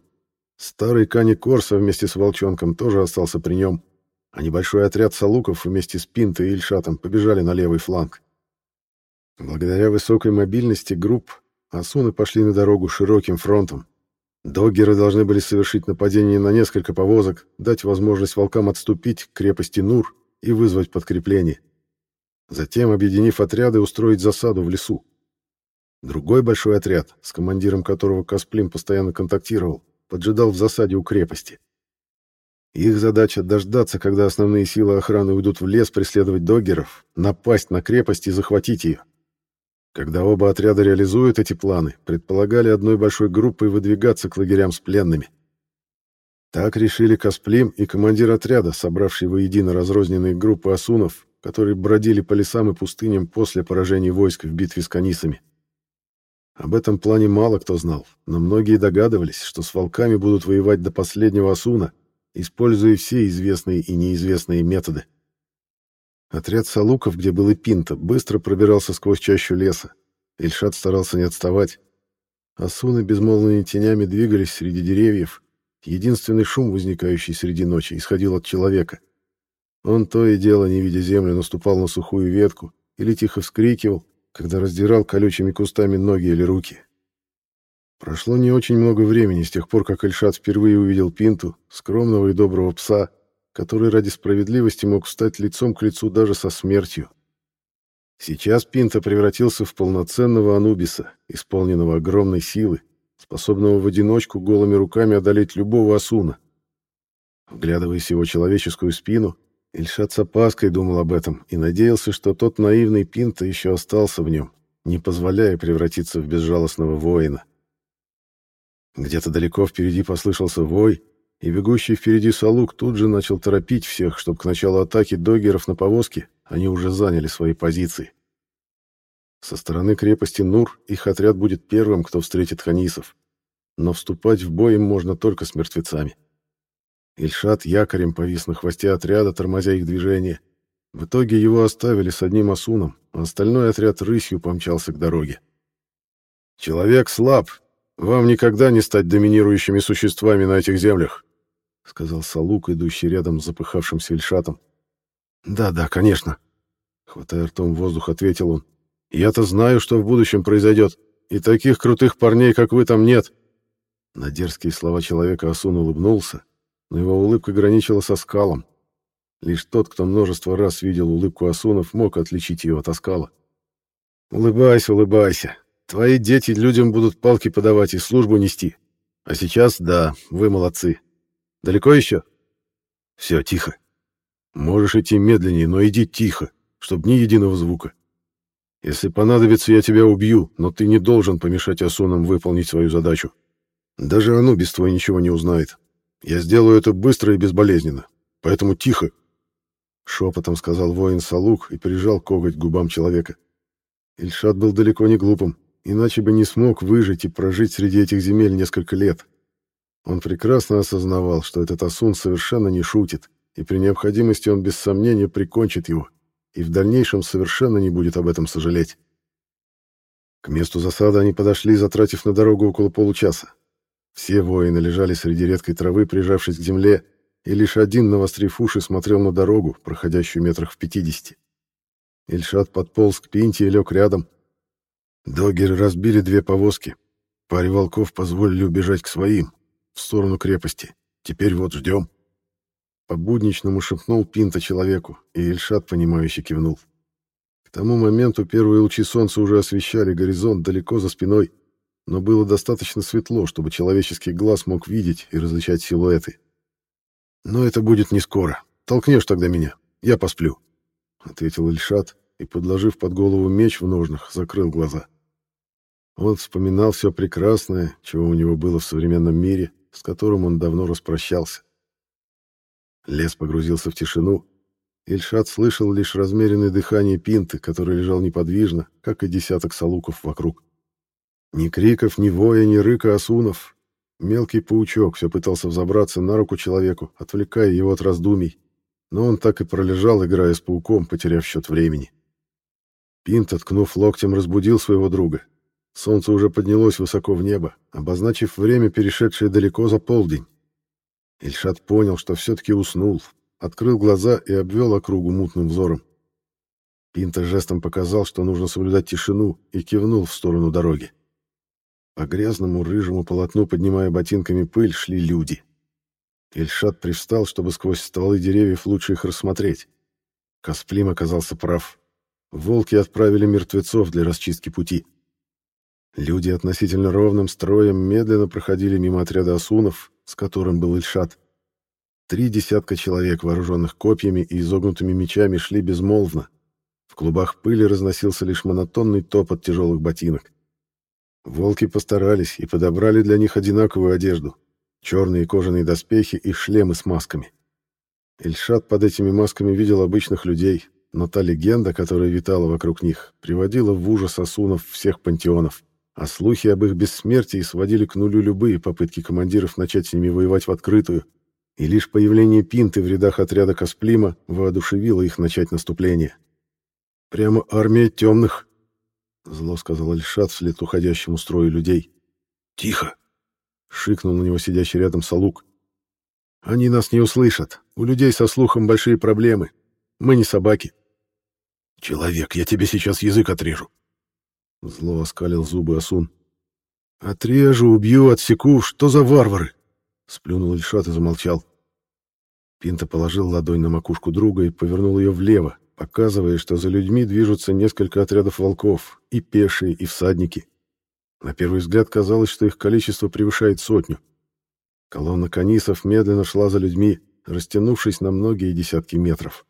Старый Кани Корса вместе с Волчонком тоже остался при нем, а небольшой отряд салуков вместе с Пинтой и Ильшатом побежали на левый фланг. Благодаря высокой мобильности групп Асуны пошли на дорогу широким фронтом. Доггеры должны были совершить нападение на несколько повозок, дать возможность волкам отступить к крепости Нур и вызвать подкрепление. Затем, объединив отряды, устроить засаду в лесу. Другой большой отряд, с командиром которого Касплим постоянно контактировал, поджидал в засаде у крепости. Их задача дождаться, когда основные силы охраны уйдут в лес преследовать доггеров, напасть на крепость и захватить ее. Когда оба отряда реализуют эти планы, предполагали одной большой группой выдвигаться к лагерям с пленными. Так решили Касплим и командир отряда, собравший воедино разрозненные группы асунов, которые бродили по лесам и пустыням после поражения войск в битве с канисами. Об этом плане мало кто знал, но многие догадывались, что с волками будут воевать до последнего асуна, используя все известные и неизвестные методы. Отряд салуков, где был и Пинта, быстро пробирался сквозь чащу леса. Ильшат старался не отставать. Асуны безмолвными тенями двигались среди деревьев. Единственный шум, возникающий среди ночи, исходил от человека. Он то и дело, не видя землю, наступал на сухую ветку или тихо вскрикивал, когда раздирал колючими кустами ноги или руки. Прошло не очень много времени с тех пор, как Ильшат впервые увидел Пинту, скромного и доброго пса, который ради справедливости мог встать лицом к лицу даже со смертью. Сейчас Пинта превратился в полноценного Анубиса, исполненного огромной силы, способного в одиночку голыми руками одолеть любого осуна. Вглядываясь в его человеческую спину, Ильшат с опаской думал об этом и надеялся, что тот наивный Пинта еще остался в нем, не позволяя превратиться в безжалостного воина. Где-то далеко впереди послышался вой, и бегущий впереди Салук тут же начал торопить всех, чтобы к началу атаки догеров на повозке они уже заняли свои позиции. Со стороны крепости Нур их отряд будет первым, кто встретит ханисов, но вступать в бой им можно только с мертвецами. Ильшат якорем повис на хвосте отряда, тормозя их движение. В итоге его оставили с одним осуном, а остальной отряд рысью помчался к дороге. «Человек слаб. Вам никогда не стать доминирующими существами на этих землях», — сказал Салук, идущий рядом с запыхавшимся Ильшатом. «Да-да, конечно», — хватая ртом воздух, ответил он. «Я-то знаю, что в будущем произойдет, и таких крутых парней, как вы, там нет». На дерзкие слова человека Асун улыбнулся, но его улыбка граничила со скалом. Лишь тот, кто множество раз видел улыбку Асунов, мог отличить ее от оскала. «Улыбайся, улыбайся. Твои дети людям будут палки подавать и службу нести. А сейчас, да, вы молодцы. Далеко еще?» «Все, тихо. Можешь идти медленнее, но иди тихо, чтобы ни единого звука. Если понадобится, я тебя убью, но ты не должен помешать Асунам выполнить свою задачу. Даже Анубис твой ничего не узнает. Я сделаю это быстро и безболезненно. Поэтому тихо. Шепотом сказал воин Салук и прижал коготь к губам человека. Ильшат был далеко не глупым, иначе бы не смог выжить и прожить среди этих земель несколько лет. Он прекрасно осознавал, что этот Асун совершенно не шутит, и при необходимости он без сомнения прикончит его, и в дальнейшем совершенно не будет об этом сожалеть. К месту засады они подошли, затратив на дорогу около получаса. Все воины лежали среди редкой травы, прижавшись к земле, и лишь один, навострив уши, смотрел на дорогу, проходящую метрах в пятидесяти. Ильшат подполз к Пинте и лег рядом. Догеры разбили две повозки. Паре волков позволили убежать к своим, в сторону крепости. Теперь вот ждем. По-будничному шепнул Пинта человеку, и Ильшат, понимающе кивнул. К тому моменту первые лучи солнца уже освещали горизонт далеко за спиной, но было достаточно светло, чтобы человеческий глаз мог видеть и различать силуэты. «Но это будет не скоро. Толкнешь тогда меня. Я посплю», — ответил Ильшат и, подложив под голову меч в ножнах, закрыл глаза. Он вспоминал все прекрасное, чего у него было в современном мире, с которым он давно распрощался. Лес погрузился в тишину. Ильшат слышал лишь размеренное дыхание пинты, который лежал неподвижно, как и десяток салуков вокруг. Ни криков, ни воя, ни рыка осунов. Мелкий паучок все пытался взобраться на руку человеку, отвлекая его от раздумий. Но он так и пролежал, играя с пауком, потеряв счет времени. Пинт, откнув локтем, разбудил своего друга. Солнце уже поднялось высоко в небо, обозначив время, перешедшее далеко за полдень. Ильшат понял, что все-таки уснул, открыл глаза и обвел округу мутным взором. Пинта жестом показал, что нужно соблюдать тишину, и кивнул в сторону дороги. По грязному рыжему полотну, поднимая ботинками пыль, шли люди. Ильшат привстал, чтобы сквозь стволы деревьев лучше их рассмотреть. Касплим оказался прав. Волки отправили мертвецов для расчистки пути. Люди относительно ровным строем медленно проходили мимо отряда асунов, с которым был Ильшат. Три десятка человек, вооруженных копьями и изогнутыми мечами, шли безмолвно. В клубах пыли разносился лишь монотонный топот тяжелых ботинок. Волки постарались и подобрали для них одинаковую одежду. Черные кожаные доспехи и шлемы с масками. Ильшат под этими масками видел обычных людей, но та легенда, которая витала вокруг них, приводила в ужас осунов всех пантеонов, а слухи об их бессмертии сводили к нулю любые попытки командиров начать с ними воевать в открытую, и лишь появление Пинты в рядах отряда Касплима воодушевило их начать наступление. Прямо армия темных, Зло сказал Альшат вслед уходящему строю людей. «Тихо!» — шикнул на него сидящий рядом Салук. «Они нас не услышат. У людей со слухом большие проблемы. Мы не собаки». «Человек, я тебе сейчас язык отрежу!» Зло оскалил зубы Асун. «Отрежу, убью, отсеку. Что за варвары?» Сплюнул Ильшат и замолчал. Пинта положил ладонь на макушку друга и повернул ее влево, показывая, что за людьми движутся несколько отрядов волков, и пешие, и всадники. На первый взгляд казалось, что их количество превышает сотню. Колонна канисов медленно шла за людьми, растянувшись на многие десятки метров.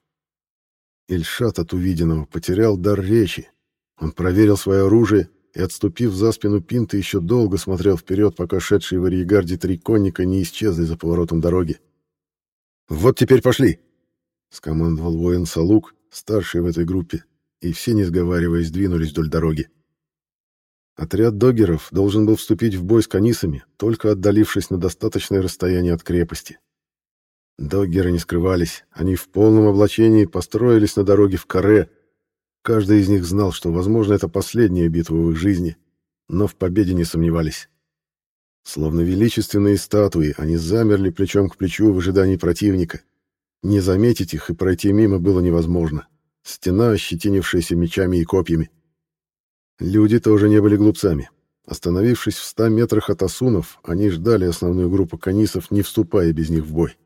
Ильшат от увиденного потерял дар речи. Он проверил свое оружие и, отступив за спину Пинта, еще долго смотрел вперед, пока шедшие в арьегарде три конника не исчезли за поворотом дороги. «Вот теперь пошли!» — скомандовал воин Салук, старший в этой группе, и все, не сговариваясь, двинулись вдоль дороги. Отряд догеров должен был вступить в бой с канисами, только отдалившись на достаточное расстояние от крепости. Доггеры не скрывались, они в полном облачении построились на дороге в каре. Каждый из них знал, что, возможно, это последняя битва в их жизни, но в победе не сомневались. Словно величественные статуи, они замерли плечом к плечу в ожидании противника. Не заметить их и пройти мимо было невозможно. Стена, ощетинившаяся мечами и копьями. Люди тоже не были глупцами. Остановившись в ста метрах от асунов, они ждали основную группу канисов, не вступая без них в бой.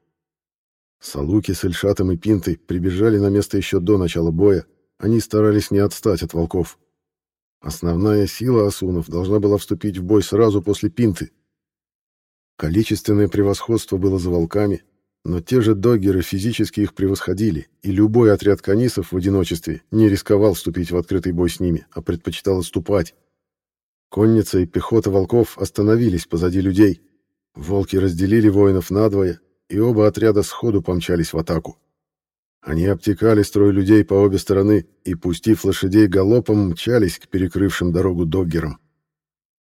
Салуки с Эльшатом и Пинтой прибежали на место еще до начала боя, они старались не отстать от волков. Основная сила асунов должна была вступить в бой сразу после Пинты. Количественное превосходство было за волками, но те же доггеры физически их превосходили, и любой отряд канисов в одиночестве не рисковал вступить в открытый бой с ними, а предпочитал отступать. Конница и пехота волков остановились позади людей. Волки разделили воинов надвое, и оба отряда сходу помчались в атаку. Они обтекали строй людей по обе стороны и, пустив лошадей галопом, мчались к перекрывшим дорогу доггерам.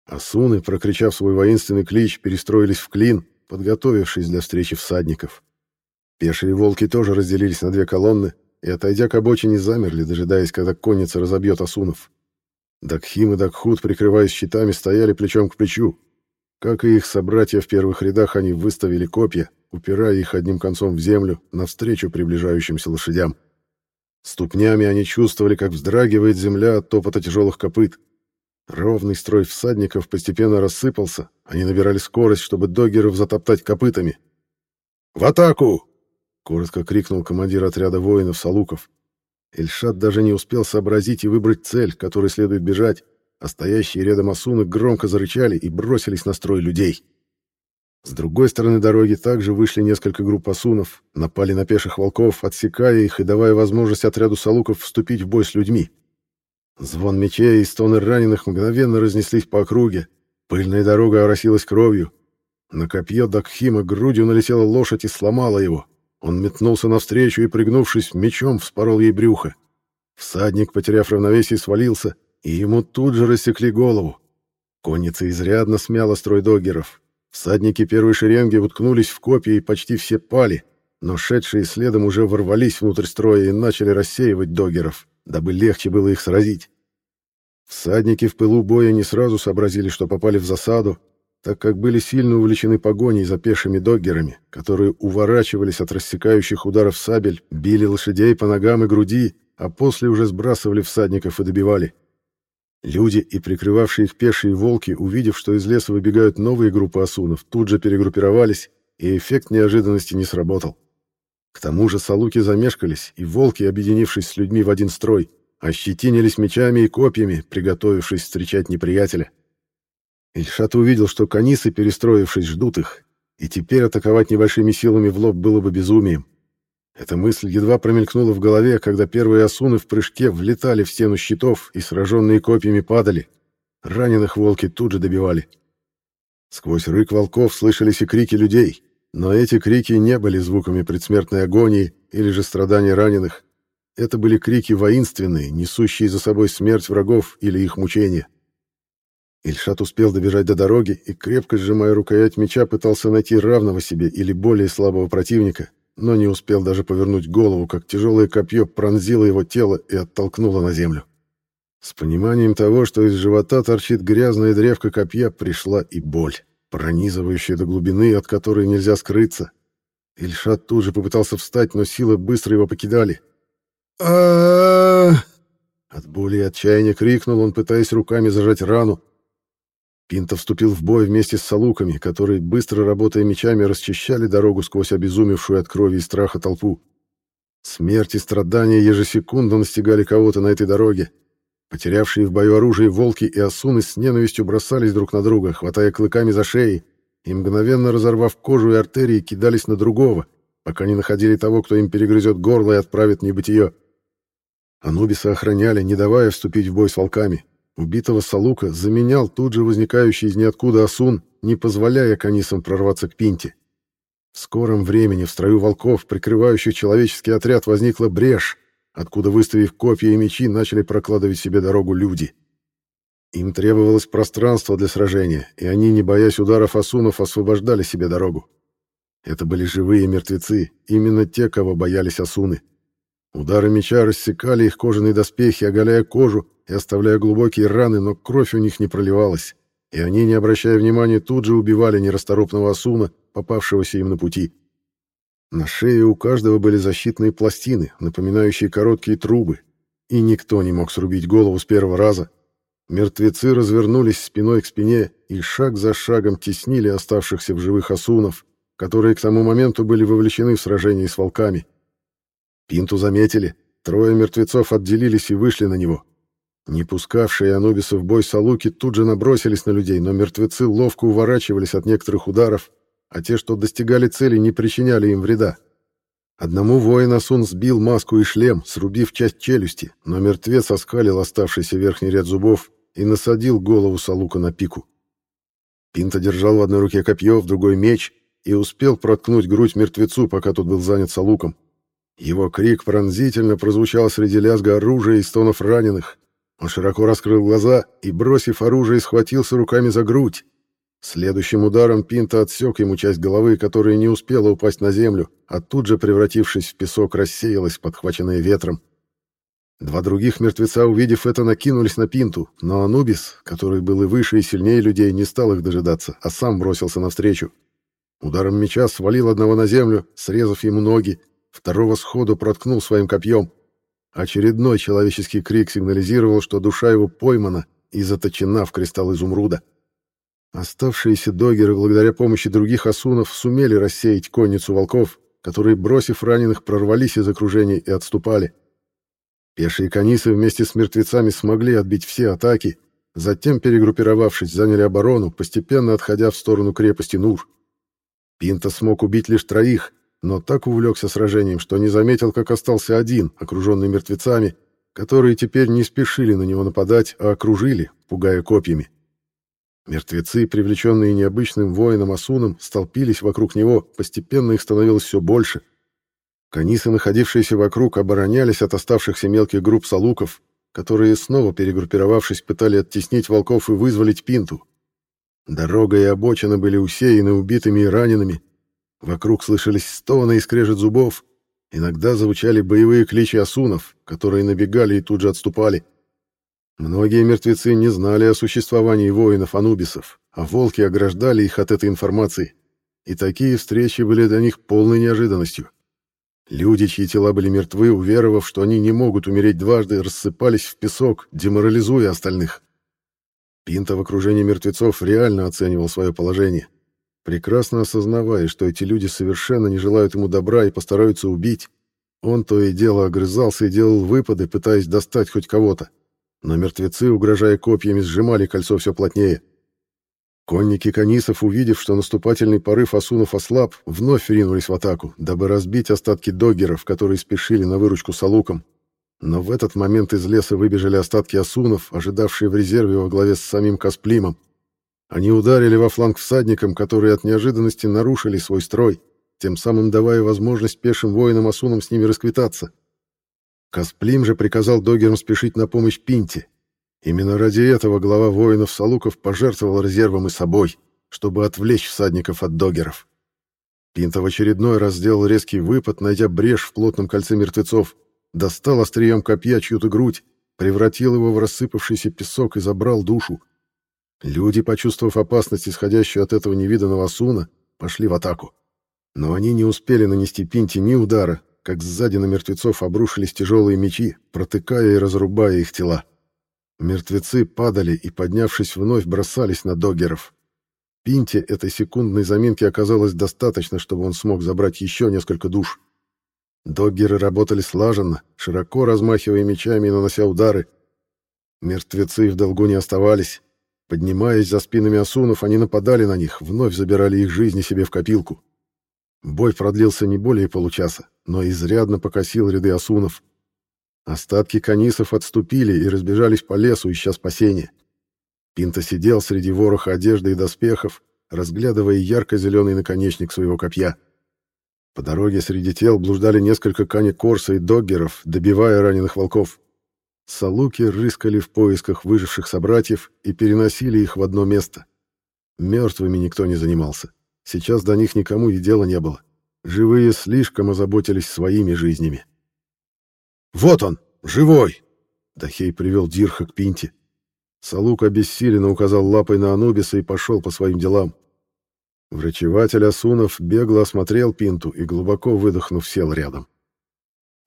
Асуны, прокричав свой воинственный клич, перестроились в клин, подготовившись для встречи всадников. Пешие волки тоже разделились на две колонны и, отойдя к обочине, замерли, дожидаясь, когда конница разобьет Асунов. Дакхим и Дакхут, прикрываясь щитами, стояли плечом к плечу. Как и их собратья в первых рядах, они выставили копья, упирая их одним концом в землю, навстречу приближающимся лошадям. Ступнями они чувствовали, как вздрагивает земля от топота тяжелых копыт. Ровный строй всадников постепенно рассыпался, они набирали скорость, чтобы доггеров затоптать копытами. «В атаку!» Коротко крикнул командир отряда воинов Салуков. Эльшат даже не успел сообразить и выбрать цель, которой следует бежать, а стоящие рядом осуны громко зарычали и бросились на строй людей. С другой стороны дороги также вышли несколько групп осунов, напали на пеших волков, отсекая их и давая возможность отряду салуков вступить в бой с людьми. Звон мечей и стоны раненых мгновенно разнеслись по округе. Пыльная дорога оросилась кровью. На копье Дакхима грудью налетела лошадь и сломала его. Он метнулся навстречу и, пригнувшись, мечом вспорол ей брюхо. Всадник, потеряв равновесие, свалился, и ему тут же рассекли голову. Конница изрядно смяла строй догеров. Всадники первой шеренги уткнулись в копья и почти все пали, но шедшие следом уже ворвались внутрь строя и начали рассеивать догеров, дабы легче было их сразить. Всадники в пылу боя не сразу сообразили, что попали в засаду, так как были сильно увлечены погоней за пешими доггерами, которые уворачивались от рассекающих ударов сабель, били лошадей по ногам и груди, а после уже сбрасывали всадников и добивали. Люди и прикрывавшие их пешие волки, увидев, что из леса выбегают новые группы осунов, тут же перегруппировались, и эффект неожиданности не сработал. К тому же салуки замешкались, и волки, объединившись с людьми в один строй, ощетинились мечами и копьями, приготовившись встречать неприятеля. Ильшат увидел, что канисы, перестроившись, ждут их, и теперь атаковать небольшими силами в лоб было бы безумием. Эта мысль едва промелькнула в голове, когда первые осуны в прыжке влетали в стену щитов и сраженные копьями падали. Раненых волки тут же добивали. Сквозь рык волков слышались и крики людей, но эти крики не были звуками предсмертной агонии или же страдания раненых. Это были крики воинственные, несущие за собой смерть врагов или их мучения. Ильшат успел добежать до дороги и, крепко сжимая рукоять меча, пытался найти равного себе или более слабого противника, но не успел даже повернуть голову, как тяжелое копье пронзило его тело и оттолкнуло на землю. С пониманием того, что из живота торчит грязная древка копья, пришла и боль, пронизывающая до глубины, от которой нельзя скрыться. Ильшат тут же попытался встать, но силы быстро его покидали. а От боли и отчаяния крикнул он, пытаясь руками зажать рану, Пинто вступил в бой вместе с салуками, которые, быстро работая мечами, расчищали дорогу сквозь обезумевшую от крови и страха толпу. Смерть и страдания ежесекундно настигали кого-то на этой дороге. Потерявшие в бою оружие волки и осуны с ненавистью бросались друг на друга, хватая клыками за шеи, и, мгновенно разорвав кожу и артерии, кидались на другого, пока не находили того, кто им перегрызет горло и отправит в небытие. Анубиса охраняли, не давая вступить в бой с волками. Убитого Салука заменял тут же возникающий из ниоткуда Асун, не позволяя канисам прорваться к Пинте. В скором времени в строю волков, прикрывающих человеческий отряд, возникла брешь, откуда, выставив копья и мечи, начали прокладывать себе дорогу люди. Им требовалось пространство для сражения, и они, не боясь ударов Асунов, освобождали себе дорогу. Это были живые мертвецы, именно те, кого боялись Асуны. Удары меча рассекали их кожаные доспехи, оголяя кожу и оставляя глубокие раны, но кровь у них не проливалась, и они, не обращая внимания, тут же убивали нерасторопного Асуна, попавшегося им на пути. На шее у каждого были защитные пластины, напоминающие короткие трубы, и никто не мог срубить голову с первого раза. Мертвецы развернулись спиной к спине и шаг за шагом теснили оставшихся в живых осунов, которые к тому моменту были вовлечены в сражение с волками. Пинту заметили, трое мертвецов отделились и вышли на него. Не пускавшие Анубиса в бой салуки тут же набросились на людей, но мертвецы ловко уворачивались от некоторых ударов а те, что достигали цели, не причиняли им вреда. Одному воин Асун сбил маску и шлем, срубив часть челюсти, но мертвец оскалил оставшийся верхний ряд зубов и насадил голову Салука на пику. Пинта держал в одной руке копье, в другой меч и успел проткнуть грудь мертвецу, пока тот был занят Салуком. Его крик пронзительно прозвучал среди лязга оружия и стонов раненых. Он широко раскрыл глаза и, бросив оружие, схватился руками за грудь. Следующим ударом Пинта отсек ему часть головы, которая не успела упасть на землю, а тут же, превратившись в песок, рассеялась, подхваченная ветром. Два других мертвеца, увидев это, накинулись на Пинту, но Анубис, который был и выше, и сильнее людей, не стал их дожидаться, а сам бросился навстречу. Ударом меча свалил одного на землю, срезав ему ноги, второго сходу проткнул своим копьем. Очередной человеческий крик сигнализировал, что душа его поймана и заточена в кристалл изумруда. Оставшиеся догеры, благодаря помощи других асунов, сумели рассеять конницу волков, которые, бросив раненых, прорвались из окружения и отступали. Пешие канисы вместе с мертвецами смогли отбить все атаки, затем, перегруппировавшись, заняли оборону, постепенно отходя в сторону крепости Нур. Пинта смог убить лишь троих, но так увлекся сражением, что не заметил, как остался один, окруженный мертвецами, которые теперь не спешили на него нападать, а окружили, пугая копьями. Мертвецы, привлеченные необычным воином Асуном, столпились вокруг него, постепенно их становилось все больше. Канисы, находившиеся вокруг, оборонялись от оставшихся мелких групп салуков, которые, снова перегруппировавшись, пытали оттеснить волков и вызволить пинту. Дорога и обочина были усеяны убитыми и ранеными. Вокруг слышались стоны и скрежет зубов. Иногда звучали боевые кличи асунов, которые набегали и тут же отступали. Многие мертвецы не знали о существовании воинов-анубисов, а волки ограждали их от этой информации, и такие встречи были для них полной неожиданностью. Люди, чьи тела были мертвы, уверовав, что они не могут умереть дважды, рассыпались в песок, деморализуя остальных. Пинта в окружении мертвецов реально оценивал свое положение, прекрасно осознавая, что эти люди совершенно не желают ему добра и постараются убить. Он то и дело огрызался и делал выпады, пытаясь достать хоть кого-то но мертвецы, угрожая копьями, сжимали кольцо все плотнее. Конники канисов, увидев, что наступательный порыв Асунов ослаб, вновь ринулись в атаку, дабы разбить остатки доггеров, которые спешили на выручку Салукам. Но в этот момент из леса выбежали остатки Асунов, ожидавшие в резерве во главе с самим Касплимом. Они ударили во фланг всадникам, которые от неожиданности нарушили свой строй, тем самым давая возможность пешим воинам Асунам с ними расквитаться. Касплим же приказал догерам спешить на помощь Пинте. Именно ради этого глава воинов Салуков пожертвовал резервом и собой, чтобы отвлечь всадников от догеров. Пинта в очередной раз сделал резкий выпад, найдя брешь в плотном кольце мертвецов, достал острием копья чью-то грудь, превратил его в рассыпавшийся песок и забрал душу. Люди, почувствовав опасность, исходящую от этого невиданного суна, пошли в атаку. Но они не успели нанести Пинте ни удара, как сзади на мертвецов обрушились тяжелые мечи, протыкая и разрубая их тела. Мертвецы падали и, поднявшись вновь, бросались на догеров. Пинте этой секундной заминки оказалось достаточно, чтобы он смог забрать еще несколько душ. Доггеры работали слаженно, широко размахивая мечами и нанося удары. Мертвецы в долгу не оставались. Поднимаясь за спинами осунов, они нападали на них, вновь забирали их жизни себе в копилку. Бой продлился не более получаса, но изрядно покосил ряды осунов. Остатки канисов отступили и разбежались по лесу, ища спасения. Пинта сидел среди вороха одежды и доспехов, разглядывая ярко-зеленый наконечник своего копья. По дороге среди тел блуждали несколько кани корса и доггеров, добивая раненых волков. Салуки рыскали в поисках выживших собратьев и переносили их в одно место. Мертвыми никто не занимался. Сейчас до них никому и дела не было. Живые слишком озаботились своими жизнями. «Вот он, живой!» Дахей привел Дирха к Пинте. Салук обессиленно указал лапой на Анубиса и пошел по своим делам. Врачеватель Асунов бегло осмотрел Пинту и, глубоко выдохнув, сел рядом.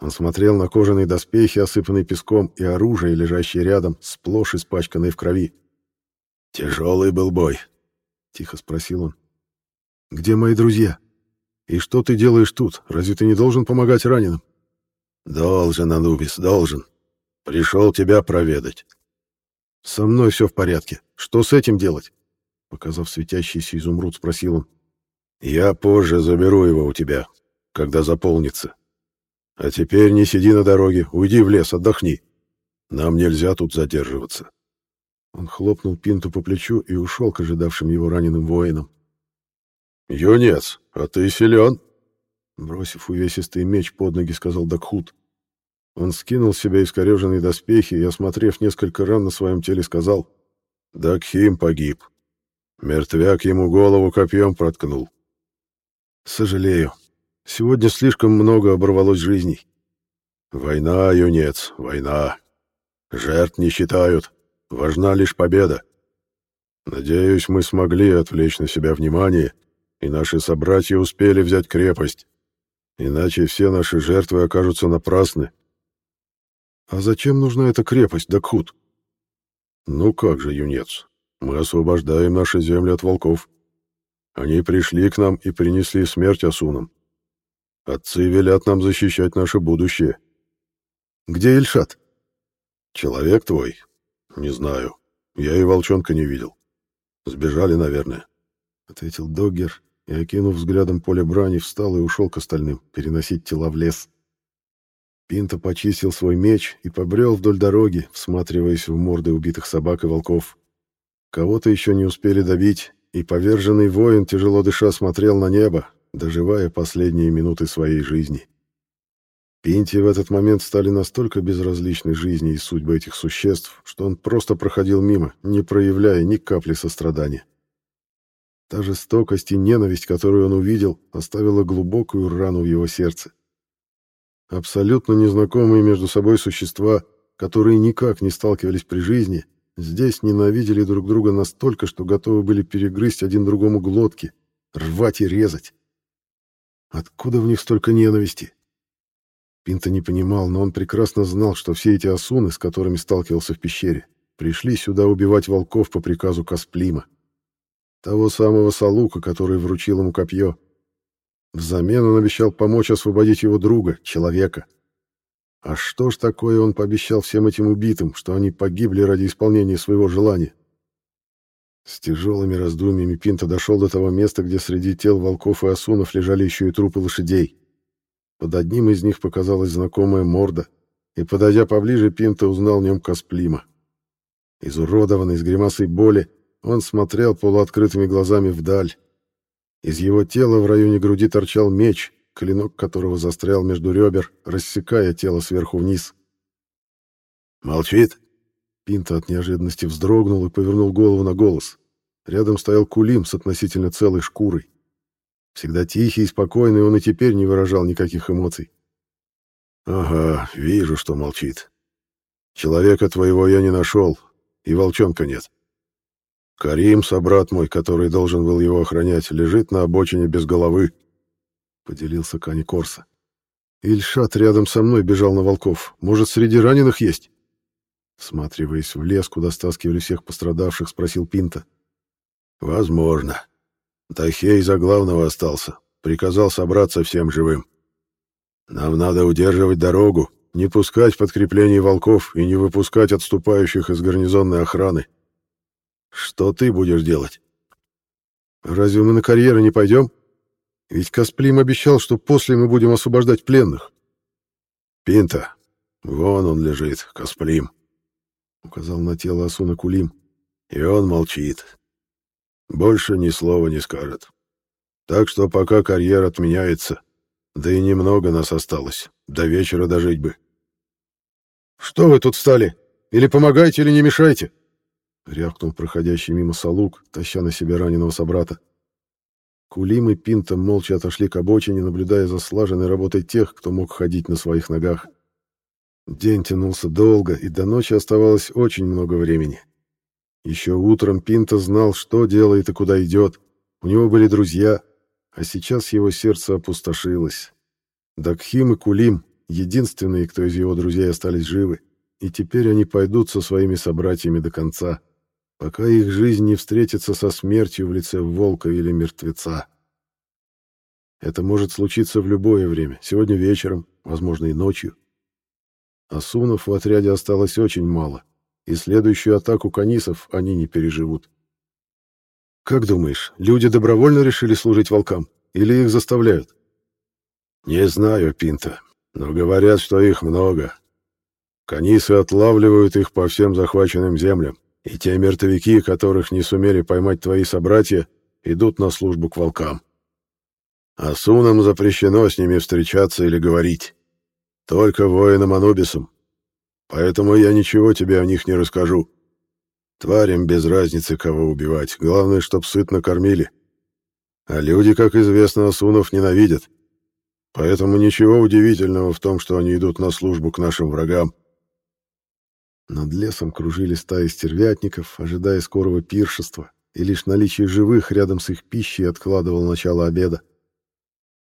Он смотрел на кожаные доспехи, осыпанные песком, и оружие, лежащее рядом, сплошь испачканное в крови. «Тяжелый был бой», — тихо спросил он. «Где мои друзья? И что ты делаешь тут? Разве ты не должен помогать раненым?» «Должен, Анубис, должен. Пришел тебя проведать». «Со мной все в порядке. Что с этим делать?» Показав светящийся изумруд, спросил он. «Я позже заберу его у тебя, когда заполнится. А теперь не сиди на дороге, уйди в лес, отдохни. Нам нельзя тут задерживаться». Он хлопнул Пинту по плечу и ушел к ожидавшим его раненым воинам. «Юнец, а ты силен?» Бросив увесистый меч под ноги, сказал Дакхут. Он скинул с себя искореженные доспехи и, осмотрев несколько ран на своем теле, сказал. «Дакхим погиб. Мертвяк ему голову копьем проткнул. Сожалею. Сегодня слишком много оборвалось жизней. Война, юнец, война. Жертв не считают. Важна лишь победа. Надеюсь, мы смогли отвлечь на себя внимание, и наши собратья успели взять крепость. Иначе все наши жертвы окажутся напрасны. А зачем нужна эта крепость, Дакхут? Ну как же, юнец, мы освобождаем наши земли от волков. Они пришли к нам и принесли смерть Асунам. Отцы велят нам защищать наше будущее. Где Ильшат? Человек твой? Не знаю. Я и волчонка не видел. Сбежали, наверное. Ответил Доггер и, окинув взглядом поле брани, встал и ушел к остальным, переносить тела в лес. Пинто почистил свой меч и побрел вдоль дороги, всматриваясь в морды убитых собак и волков. Кого-то еще не успели добить, и поверженный воин, тяжело дыша, смотрел на небо, доживая последние минуты своей жизни. Пинти в этот момент стали настолько безразличны жизни и судьбы этих существ, что он просто проходил мимо, не проявляя ни капли сострадания. Та жестокость и ненависть, которую он увидел, оставила глубокую рану в его сердце. Абсолютно незнакомые между собой существа, которые никак не сталкивались при жизни, Здесь ненавидели друг друга настолько, что готовы были перегрызть один другому глотки, рвать и резать. Откуда в них столько ненависти? Пинта не понимал, но он прекрасно знал, что все эти осуны, с которыми сталкивался в пещере, пришли сюда убивать волков по приказу Касплима. Того самого Салука, который вручил ему копье. Взамен он обещал помочь освободить его друга, человека. А что ж такое он пообещал всем этим убитым, что они погибли ради исполнения своего желания? С тяжелыми раздумьями Пинта дошел до того места, где среди тел волков и осунов лежали еще и трупы лошадей. Под одним из них показалась знакомая морда, и, подойдя поближе, Пинта узнал в нем Касплима. Изуродованный, с гримасой боли, он смотрел полуоткрытыми глазами вдаль. Из его тела в районе груди торчал меч, клинок которого застрял между ребер, рассекая тело сверху вниз. «Молчит?» Пинта от неожиданности вздрогнул и повернул голову на голос. Рядом стоял Кулим с относительно целой шкурой. Всегда тихий и спокойный, он и теперь не выражал никаких эмоций. «Ага, вижу, что молчит. Человека твоего я не нашел, и волчонка нет. Карим, собрат мой, который должен был его охранять, лежит на обочине без головы. — поделился Кани Корса. «Ильшат рядом со мной бежал на волков. Может, среди раненых есть?» Всматриваясь в лес, куда стаскивали всех пострадавших, спросил Пинта. «Возможно. Тахей за главного остался. Приказал собраться всем живым. Нам надо удерживать дорогу, не пускать подкреплений волков и не выпускать отступающих из гарнизонной охраны. Что ты будешь делать? Разве мы на карьеры не пойдем? Ведь Касплим обещал, что после мы будем освобождать пленных. Пинта, вон он лежит, Касплим, указал на тело Асуна Кулим. И он молчит. Больше ни слова не скажет. Так что пока карьер отменяется, да и немного нас осталось, до вечера дожить бы. «Что вы тут встали? Или помогайте, или не мешайте!» — рявкнул проходящий мимо Салук, таща на себе раненого собрата. Кулим и Пинта молча отошли к обочине, наблюдая за слаженной работой тех, кто мог ходить на своих ногах. День тянулся долго, и до ночи оставалось очень много времени. Еще утром Пинта знал, что делает и куда идет. У него были друзья, а сейчас его сердце опустошилось. Дакхим и Кулим — единственные, кто из его друзей остались живы, и теперь они пойдут со своими собратьями до конца, пока их жизнь не встретится со смертью в лице волка или мертвеца. Это может случиться в любое время, сегодня вечером, возможно, и ночью. Асунов в отряде осталось очень мало, и следующую атаку канисов они не переживут. Как думаешь, люди добровольно решили служить волкам или их заставляют? Не знаю, Пинта, но говорят, что их много. Канисы отлавливают их по всем захваченным землям, и те мертвяки, которых не сумели поймать твои собратья, идут на службу к волкам. А сунам запрещено с ними встречаться или говорить. Только воинам Анубисам. Поэтому я ничего тебе о них не расскажу. Тварям без разницы, кого убивать. Главное, чтоб сытно кормили. А люди, как известно, Асунов ненавидят. Поэтому ничего удивительного в том, что они идут на службу к нашим врагам. Над лесом кружили стаи стервятников, ожидая скорого пиршества, и лишь наличие живых рядом с их пищей откладывал начало обеда.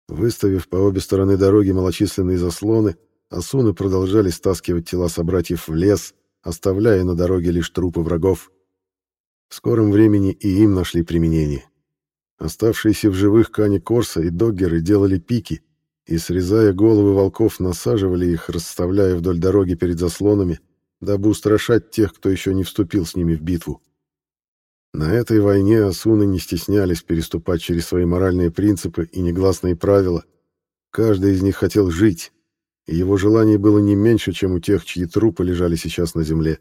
Выставив по обе стороны дороги малочисленные заслоны, асуны продолжали стаскивать тела собратьев в лес, оставляя на дороге лишь трупы врагов. В скором времени и им нашли применение. Оставшиеся в живых Кани Корса и Доггеры делали пики и, срезая головы волков, насаживали их, расставляя вдоль дороги перед заслонами, дабы устрашать тех, кто еще не вступил с ними в битву. На этой войне асуны не стеснялись переступать через свои моральные принципы и негласные правила. Каждый из них хотел жить, и его желание было не меньше, чем у тех, чьи трупы лежали сейчас на земле.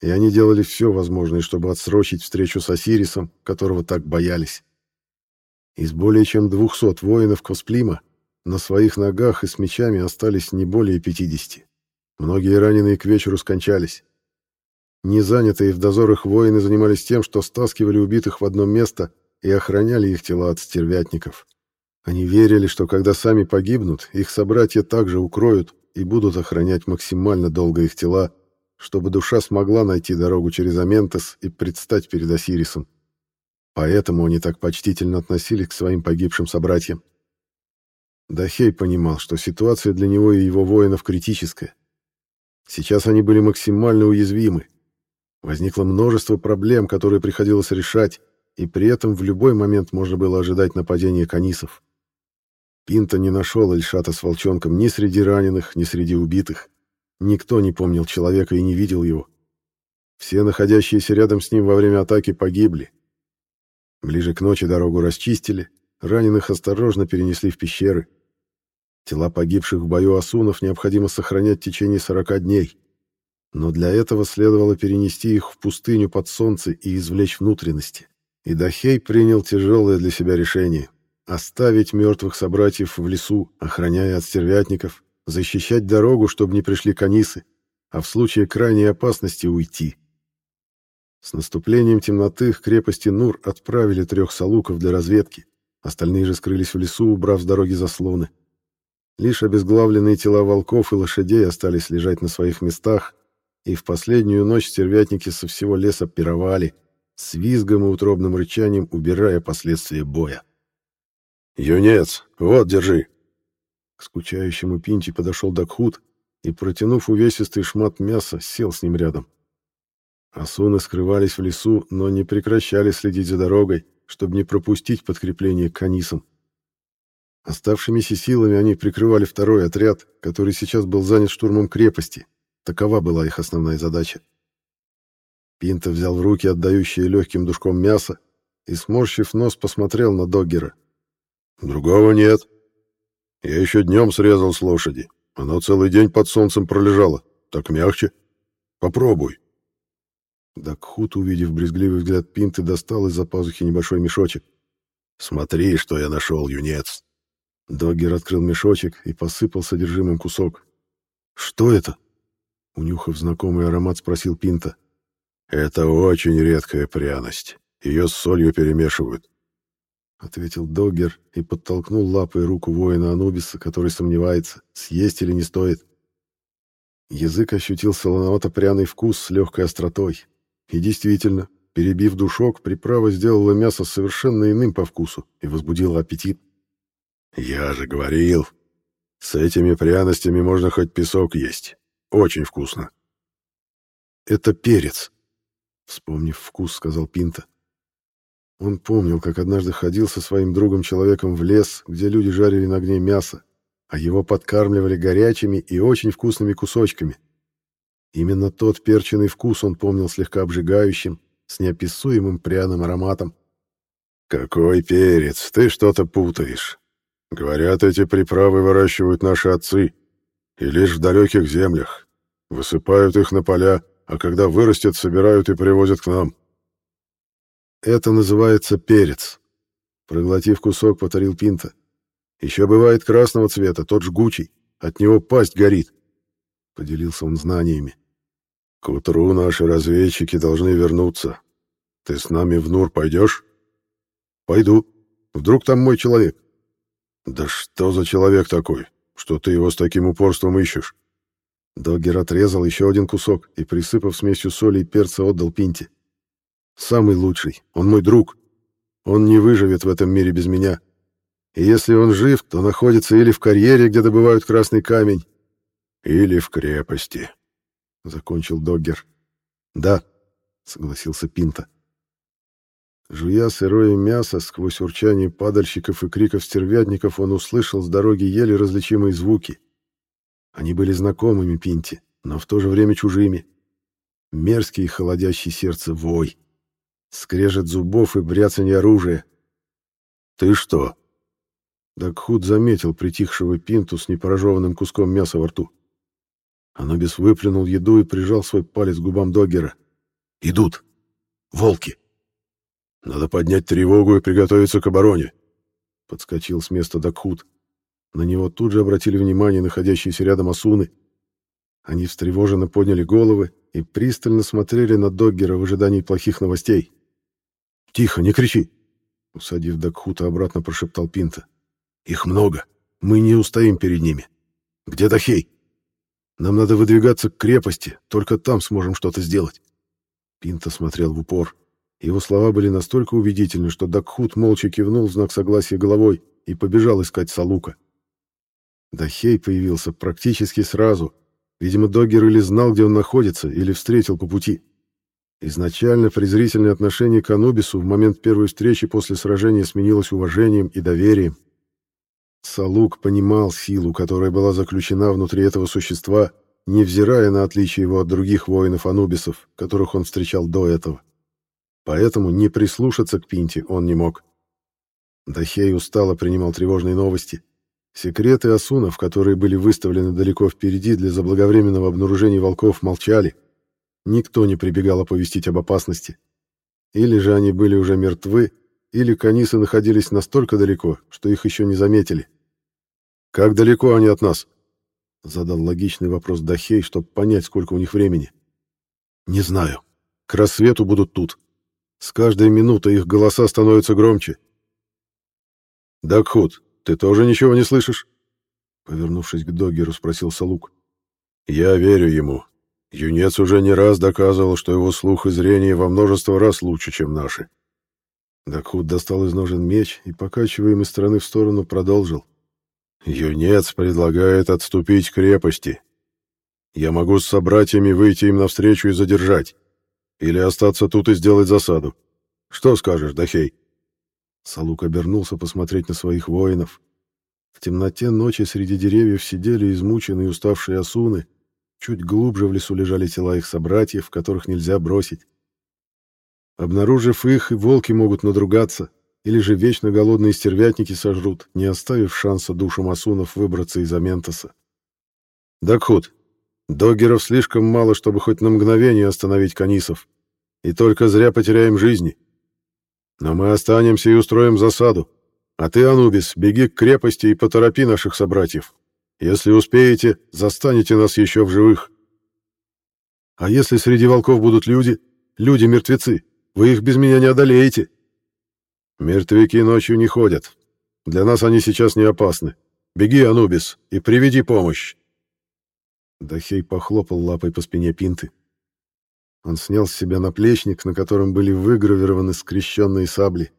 И они делали все возможное, чтобы отсрочить встречу с Осирисом, которого так боялись. Из более чем двухсот воинов Косплима на своих ногах и с мечами остались не более пятидесяти. Многие раненые к вечеру скончались. Не занятые в дозорах воины занимались тем, что стаскивали убитых в одно место и охраняли их тела от стервятников. Они верили, что когда сами погибнут, их собратья также укроют и будут охранять максимально долго их тела, чтобы душа смогла найти дорогу через Аментес и предстать перед Осирисом. Поэтому они так почтительно относились к своим погибшим собратьям. Дахей понимал, что ситуация для него и его воинов критическая. Сейчас они были максимально уязвимы, Возникло множество проблем, которые приходилось решать, и при этом в любой момент можно было ожидать нападения канисов. Пинта не нашел Эльшата с волчонком ни среди раненых, ни среди убитых. Никто не помнил человека и не видел его. Все находящиеся рядом с ним во время атаки погибли. Ближе к ночи дорогу расчистили, раненых осторожно перенесли в пещеры. Тела погибших в бою асунов необходимо сохранять в течение 40 дней. Но для этого следовало перенести их в пустыню под солнце и извлечь внутренности. И Дахей принял тяжелое для себя решение — оставить мертвых собратьев в лесу, охраняя от стервятников, защищать дорогу, чтобы не пришли канисы, а в случае крайней опасности уйти. С наступлением темноты к крепости Нур отправили трех салуков для разведки, остальные же скрылись в лесу, убрав с дороги заслоны. Лишь обезглавленные тела волков и лошадей остались лежать на своих местах, и в последнюю ночь стервятники со всего леса пировали, с визгом и утробным рычанием убирая последствия боя. «Юнец, вот, держи!» К скучающему Пинчи подошел Дакхут и, протянув увесистый шмат мяса, сел с ним рядом. Асуны скрывались в лесу, но не прекращали следить за дорогой, чтобы не пропустить подкрепление к канисам. Оставшимися силами они прикрывали второй отряд, который сейчас был занят штурмом крепости. Такова была их основная задача. Пинта взял в руки отдающее легким душком мясо и, сморщив нос, посмотрел на Доггера. «Другого нет. Я еще днем срезал с лошади. Оно целый день под солнцем пролежало. Так мягче. Попробуй». Дакхут, увидев брезгливый взгляд Пинты, достал из-за пазухи небольшой мешочек. «Смотри, что я нашел, юнец!» Доггер открыл мешочек и посыпал содержимым кусок. «Что это?» Унюхав знакомый аромат, спросил Пинта. «Это очень редкая пряность. Ее с солью перемешивают», — ответил Доггер и подтолкнул лапой руку воина Анубиса, который сомневается, съесть или не стоит. Язык ощутил солоновато-пряный вкус с легкой остротой. И действительно, перебив душок, приправа сделала мясо совершенно иным по вкусу и возбудила аппетит. «Я же говорил, с этими пряностями можно хоть песок есть. Очень вкусно». «Это перец», — вспомнив вкус, сказал Пинта. Он помнил, как однажды ходил со своим другом-человеком в лес, где люди жарили на огне мясо, а его подкармливали горячими и очень вкусными кусочками. Именно тот перченый вкус он помнил слегка обжигающим, с неописуемым пряным ароматом. «Какой перец! Ты что-то путаешь. Говорят, эти приправы выращивают наши отцы, и лишь в далеких землях. Высыпают их на поля, а когда вырастет, собирают и привозят к нам. Это называется перец. Проглотив кусок, повторил Пинта. Еще бывает красного цвета, тот жгучий, от него пасть горит. Поделился он знаниями. К утру наши разведчики должны вернуться. Ты с нами в Нур пойдешь? Пойду. Вдруг там мой человек? Да что за человек такой, что ты его с таким упорством ищешь? Доггер отрезал еще один кусок и, присыпав смесью соли и перца, отдал Пинте. «Самый лучший. Он мой друг. Он не выживет в этом мире без меня. И если он жив, то находится или в карьере, где добывают красный камень, или в крепости», — закончил Доггер. «Да», — согласился Пинта. Жуя сырое мясо, сквозь урчание падальщиков и криков стервятников он услышал с дороги еле различимые звуки. Они были знакомыми Пинте, но в то же время чужими. Мерзкий и холодящий сердце вой. Скрежет зубов и бряцанье оружия. «Ты что?» Дакхуд заметил притихшего Пинту с непорожеванным куском мяса во рту. Анубис выплюнул еду и прижал свой палец к губам Доггера. «Идут! Волки!» Надо поднять тревогу и приготовиться к обороне. Подскочил с места Дакхут. На него тут же обратили внимание находящиеся рядом Асуны. Они встревоженно подняли головы и пристально смотрели на Доггера в ожидании плохих новостей. «Тихо, не кричи!» Усадив Дакхута, обратно прошептал Пинта. «Их много. Мы не устоим перед ними. Где Дахей? Нам надо выдвигаться к крепости, только там сможем что-то сделать». Пинта смотрел в упор. Его слова были настолько убедительны, что Дакхут молча кивнул в знак согласия головой и побежал искать Салука. Дахей появился практически сразу. Видимо, Доггер или знал, где он находится, или встретил по пути. Изначально презрительное отношение к Анубису в момент первой встречи после сражения сменилось уважением и доверием. Салук понимал силу, которая была заключена внутри этого существа, невзирая на отличие его от других воинов-анубисов, которых он встречал до этого поэтому не прислушаться к Пинте он не мог. Дахей устало принимал тревожные новости. Секреты Асунов, которые были выставлены далеко впереди для заблаговременного обнаружения волков, молчали. Никто не прибегал оповестить об опасности. Или же они были уже мертвы, или канисы находились настолько далеко, что их еще не заметили. «Как далеко они от нас?» — задал логичный вопрос Дахей, чтобы понять, сколько у них времени. «Не знаю. К рассвету будут тут», с каждой минутой их голоса становятся громче. «Дакхут, ты тоже ничего не слышишь?» Повернувшись к Догеру, спросил Салук. «Я верю ему. Юнец уже не раз доказывал, что его слух и зрение во множество раз лучше, чем наши». Дакхут достал из ножен меч и, покачивая им из стороны в сторону, продолжил. «Юнец предлагает отступить к крепости. Я могу с собратьями выйти им навстречу и задержать. Или остаться тут и сделать засаду? Что скажешь, Дахей?» Салук обернулся посмотреть на своих воинов. В темноте ночи среди деревьев сидели измученные и уставшие осуны, чуть глубже в лесу лежали тела их собратьев, которых нельзя бросить. Обнаружив их, волки могут надругаться, или же вечно голодные стервятники сожрут, не оставив шанса душам осунов выбраться из Аментоса. Дакхут, доггеров слишком мало, чтобы хоть на мгновение остановить канисов, и только зря потеряем жизни. Но мы останемся и устроим засаду. А ты, Анубис, беги к крепости и поторопи наших собратьев. Если успеете, застанете нас еще в живых. А если среди волков будут люди, люди-мертвецы, вы их без меня не одолеете. Мертвяки ночью не ходят. Для нас они сейчас не опасны. Беги, Анубис, и приведи помощь. Дахей похлопал лапой по спине Пинты. Он снял с себя наплечник, на котором были выгравированы скрещенные сабли.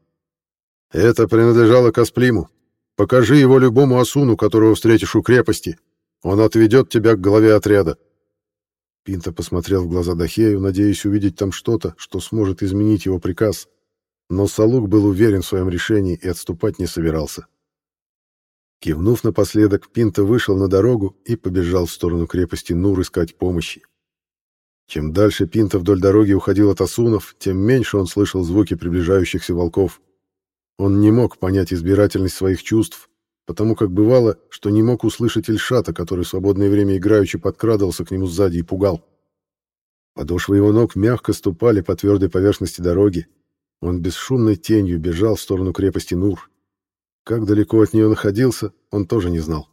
Это принадлежало Касплиму. Покажи его любому осуну, которого встретишь у крепости. Он отведет тебя к главе отряда. Пинта посмотрел в глаза Дахею, надеясь увидеть там что-то, что сможет изменить его приказ. Но Салук был уверен в своем решении и отступать не собирался. Кивнув напоследок, Пинта вышел на дорогу и побежал в сторону крепости Нур искать помощи. Чем дальше Пинта вдоль дороги уходил от осунов, тем меньше он слышал звуки приближающихся волков. Он не мог понять избирательность своих чувств, потому как бывало, что не мог услышать Ильшата, который в свободное время играючи подкрадывался к нему сзади и пугал. Подошвы его ног мягко ступали по твердой поверхности дороги. Он бесшумной тенью бежал в сторону крепости Нур. Как далеко от нее находился, он тоже не знал.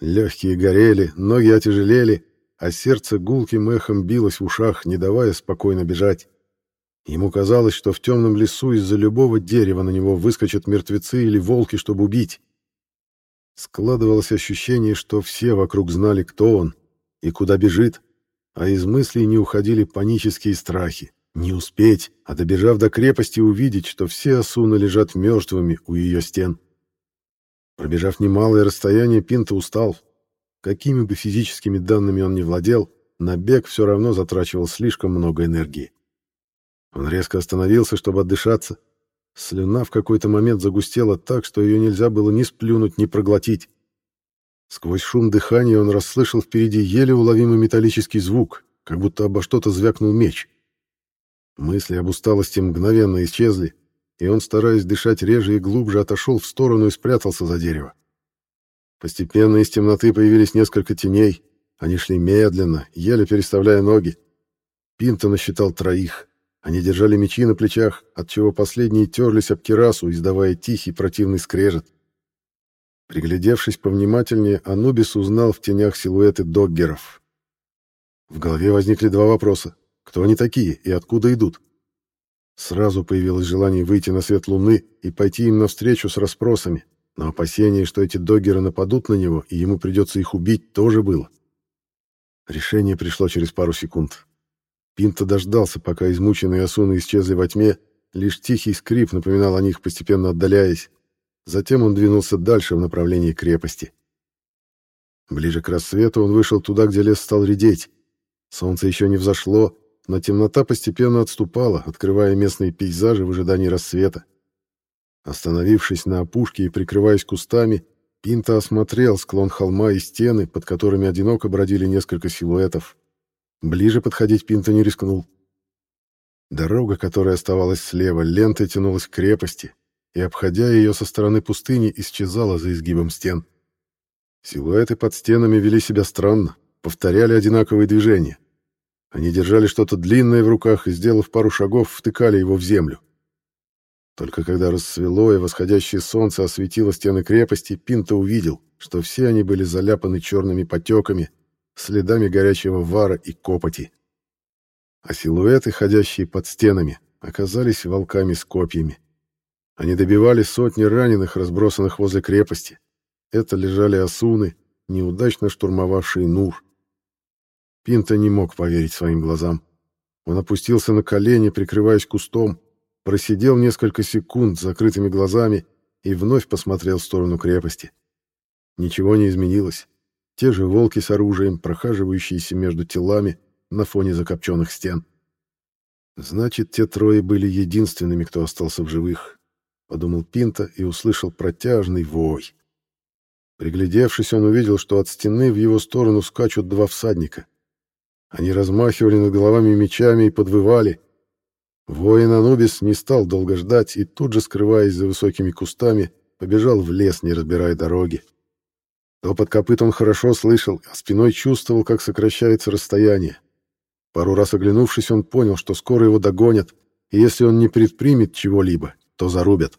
Легкие горели, ноги отяжелели, а сердце гулким эхом билось в ушах, не давая спокойно бежать. Ему казалось, что в темном лесу из-за любого дерева на него выскочат мертвецы или волки, чтобы убить. Складывалось ощущение, что все вокруг знали, кто он и куда бежит, а из мыслей не уходили панические страхи. Не успеть, а добежав до крепости, увидеть, что все осуны лежат мертвыми у ее стен. Пробежав немалое расстояние, Пинта устал. Какими бы физическими данными он ни владел, на бег все равно затрачивал слишком много энергии. Он резко остановился, чтобы отдышаться. Слюна в какой-то момент загустела так, что ее нельзя было ни сплюнуть, ни проглотить. Сквозь шум дыхания он расслышал впереди еле уловимый металлический звук, как будто обо что-то звякнул меч. Мысли об усталости мгновенно исчезли, и он, стараясь дышать реже и глубже, отошел в сторону и спрятался за дерево. Постепенно из темноты появились несколько теней. Они шли медленно, еле переставляя ноги. Пинто насчитал троих. Они держали мечи на плечах, отчего последние терлись об керасу, издавая тихий противный скрежет. Приглядевшись повнимательнее, Анубис узнал в тенях силуэты доггеров. В голове возникли два вопроса. Кто они такие и откуда идут? Сразу появилось желание выйти на свет луны и пойти им навстречу с расспросами, но опасение, что эти доггеры нападут на него и ему придется их убить, тоже было. Решение пришло через пару секунд. Пинто дождался, пока измученные осуны исчезли во тьме, лишь тихий скрип напоминал о них, постепенно отдаляясь. Затем он двинулся дальше в направлении крепости. Ближе к рассвету он вышел туда, где лес стал редеть. Солнце еще не взошло, но темнота постепенно отступала, открывая местные пейзажи в ожидании рассвета. Остановившись на опушке и прикрываясь кустами, Пинто осмотрел склон холма и стены, под которыми одиноко бродили несколько силуэтов. Ближе подходить Пинто не рискнул. Дорога, которая оставалась слева, лентой тянулась к крепости, и, обходя ее со стороны пустыни, исчезала за изгибом стен. Силуэты под стенами вели себя странно, повторяли одинаковые движения. Они держали что-то длинное в руках и, сделав пару шагов, втыкали его в землю. Только когда рассвело и восходящее солнце осветило стены крепости, Пинто увидел, что все они были заляпаны черными потеками, следами горячего вара и копоти. А силуэты, ходящие под стенами, оказались волками с копьями. Они добивали сотни раненых, разбросанных возле крепости. Это лежали осуны, неудачно штурмовавшие Нур. Пинта не мог поверить своим глазам. Он опустился на колени, прикрываясь кустом, просидел несколько секунд с закрытыми глазами и вновь посмотрел в сторону крепости. Ничего не изменилось. Те же волки с оружием, прохаживающиеся между телами на фоне закопченных стен. Значит, те трое были единственными, кто остался в живых, подумал Пинта и услышал протяжный вой. Приглядевшись, он увидел, что от стены в его сторону скачут два всадника. Они размахивали над головами мечами и подвывали. Воин Анубис не стал долго ждать и тут же, скрываясь за высокими кустами, побежал в лес, не разбирая дороги. Топот копыт он хорошо слышал, а спиной чувствовал, как сокращается расстояние. Пару раз оглянувшись, он понял, что скоро его догонят, и если он не предпримет чего-либо, то зарубят.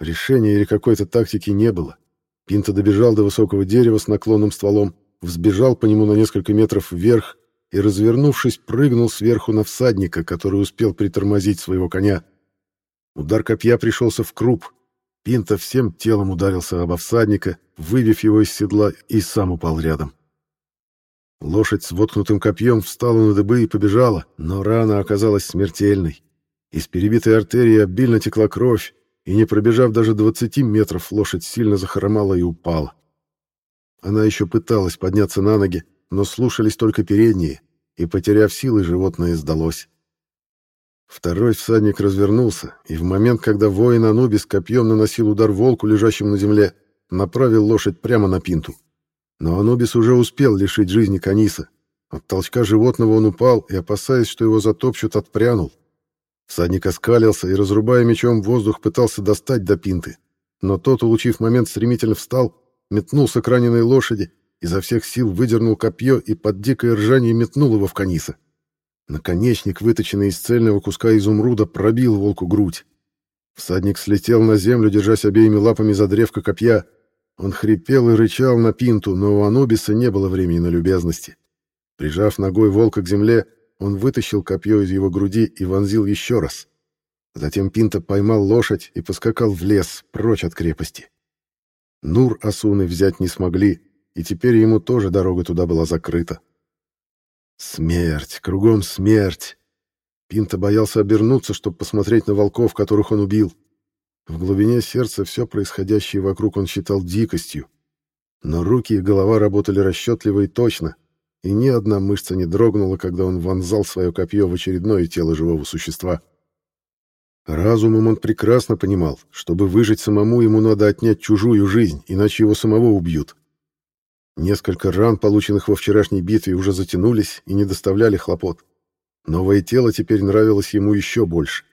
Решения или какой-то тактики не было. Пинто добежал до высокого дерева с наклонным стволом, взбежал по нему на несколько метров вверх и, развернувшись, прыгнул сверху на всадника, который успел притормозить своего коня. Удар копья пришелся в круп. Пинто всем телом ударился об всадника, выбив его из седла, и сам упал рядом. Лошадь с воткнутым копьем встала на дыбы и побежала, но рана оказалась смертельной. Из перебитой артерии обильно текла кровь, и не пробежав даже 20 метров, лошадь сильно захромала и упала. Она еще пыталась подняться на ноги, но слушались только передние, и, потеряв силы, животное сдалось. Второй всадник развернулся, и в момент, когда воин Анубис копьем наносил удар волку, лежащему на земле, направил лошадь прямо на пинту. Но Анубис уже успел лишить жизни Каниса. От толчка животного он упал и, опасаясь, что его затопчут, отпрянул. Всадник оскалился и, разрубая мечом воздух, пытался достать до пинты. Но тот, улучив момент, стремительно встал, метнулся к раненой лошади, изо всех сил выдернул копье и под дикое ржание метнул его в каниса. Наконечник, выточенный из цельного куска изумруда, пробил волку грудь. Всадник слетел на землю, держась обеими лапами за древко копья. Он хрипел и рычал на пинту, но у Анубиса не было времени на любезности. Прижав ногой волка к земле, он вытащил копье из его груди и вонзил еще раз. Затем Пинта поймал лошадь и поскакал в лес, прочь от крепости. Нур Асуны взять не смогли, и теперь ему тоже дорога туда была закрыта. Смерть, кругом смерть. Пинта боялся обернуться, чтобы посмотреть на волков, которых он убил. В глубине сердца все происходящее вокруг он считал дикостью. Но руки и голова работали расчетливо и точно, и ни одна мышца не дрогнула, когда он вонзал свое копье в очередное тело живого существа. Разумом он прекрасно понимал, чтобы выжить самому, ему надо отнять чужую жизнь, иначе его самого убьют. Несколько ран, полученных во вчерашней битве, уже затянулись и не доставляли хлопот. Новое тело теперь нравилось ему еще больше.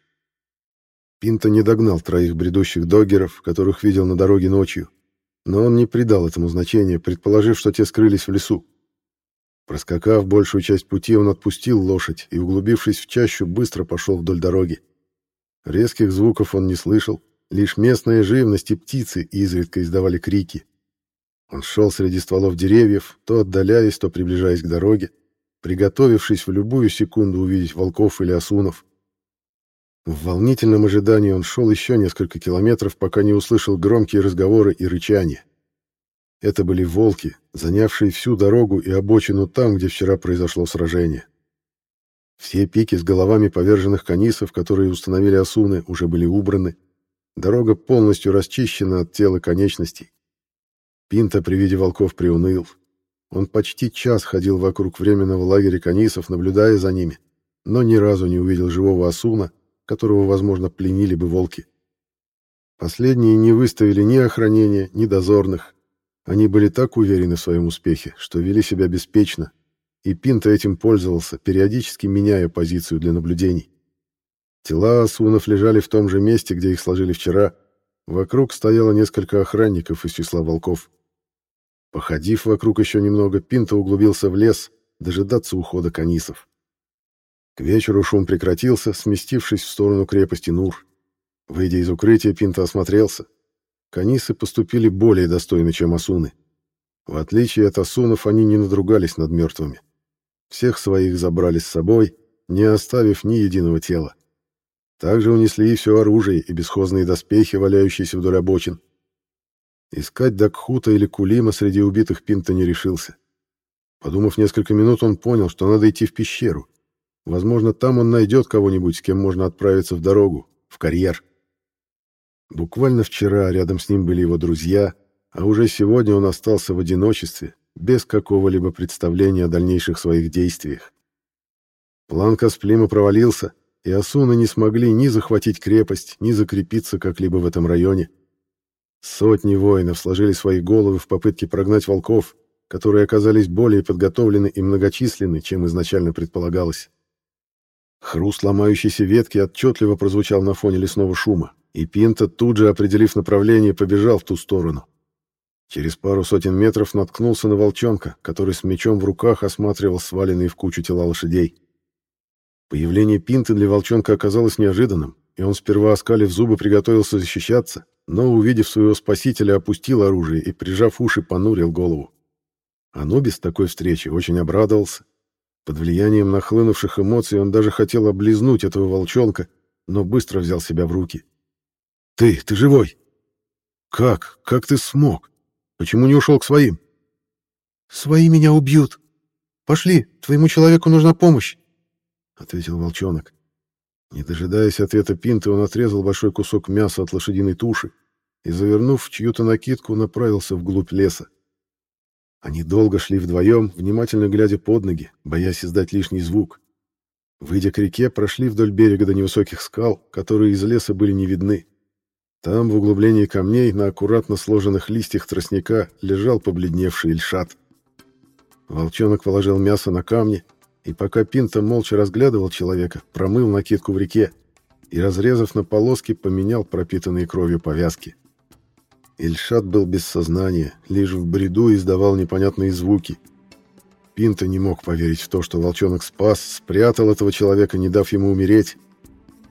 Пинта не догнал троих бредущих доггеров, которых видел на дороге ночью, но он не придал этому значения, предположив, что те скрылись в лесу. Проскакав большую часть пути, он отпустил лошадь и, углубившись в чащу, быстро пошел вдоль дороги. Резких звуков он не слышал, лишь местная живность и птицы изредка издавали крики. Он шел среди стволов деревьев, то отдаляясь, то приближаясь к дороге, приготовившись в любую секунду увидеть волков или осунов. В волнительном ожидании он шел еще несколько километров, пока не услышал громкие разговоры и рычания. Это были волки, занявшие всю дорогу и обочину там, где вчера произошло сражение. Все пики с головами поверженных канисов, которые установили осуны, уже были убраны. Дорога полностью расчищена от тела конечностей. Пинта при виде волков приуныл. Он почти час ходил вокруг временного лагеря канисов, наблюдая за ними, но ни разу не увидел живого осуна, которого, возможно, пленили бы волки. Последние не выставили ни охранения, ни дозорных, они были так уверены в своем успехе, что вели себя беспечно, и Пинто этим пользовался, периодически меняя позицию для наблюдений. Тела асунов лежали в том же месте, где их сложили вчера. Вокруг стояло несколько охранников из числа волков. Походив вокруг еще немного, Пинто углубился в лес, дожидаться ухода канисов. К вечеру шум прекратился, сместившись в сторону крепости Нур. Выйдя из укрытия, Пинто осмотрелся. Канисы поступили более достойно, чем асуны. В отличие от асунов, они не надругались над мертвыми. Всех своих забрали с собой, не оставив ни единого тела. Также унесли и все оружие и бесхозные доспехи, валяющиеся вдоль обочин. Искать Дакхута или Кулима среди убитых Пинта не решился. Подумав несколько минут, он понял, что надо идти в пещеру. Возможно, там он найдет кого-нибудь, с кем можно отправиться в дорогу, в карьер. Буквально вчера рядом с ним были его друзья, а уже сегодня он остался в одиночестве, без какого-либо представления о дальнейших своих действиях. План Касплима провалился, и Асуны не смогли ни захватить крепость, ни закрепиться как-либо в этом районе. Сотни воинов сложили свои головы в попытке прогнать волков, которые оказались более подготовлены и многочисленны, чем изначально предполагалось. Хруст ломающейся ветки отчетливо прозвучал на фоне лесного шума, и Пинта, тут же определив направление, побежал в ту сторону. Через пару сотен метров наткнулся на волчонка, который с мечом в руках осматривал сваленные в кучу тела лошадей. Появление Пинты для волчонка оказалось неожиданным, и он сперва, оскалив зубы, приготовился защищаться, но, увидев своего спасителя, опустил оружие и, прижав уши, понурил голову. Анубис такой встречи очень обрадовался. Под влиянием нахлынувших эмоций он даже хотел облизнуть этого волчонка, но быстро взял себя в руки. «Ты, ты живой!» «Как? Как ты смог? Почему не ушел к своим?» «Свои меня убьют. Пошли, твоему человеку нужна помощь», — ответил волчонок. Не дожидаясь ответа Пинты, он отрезал большой кусок мяса от лошадиной туши и, завернув в чью-то накидку, направился вглубь леса. Они долго шли вдвоем, внимательно глядя под ноги, боясь издать лишний звук. Выйдя к реке, прошли вдоль берега до невысоких скал, которые из леса были не видны. Там, в углублении камней, на аккуратно сложенных листьях тростника, лежал побледневший Ильшат. Волчонок положил мясо на камни, и пока Пинта молча разглядывал человека, промыл накидку в реке и, разрезав на полоски, поменял пропитанные кровью повязки. Ильшат был без сознания, лишь в бреду издавал непонятные звуки. Пинта не мог поверить в то, что волчонок спас, спрятал этого человека, не дав ему умереть.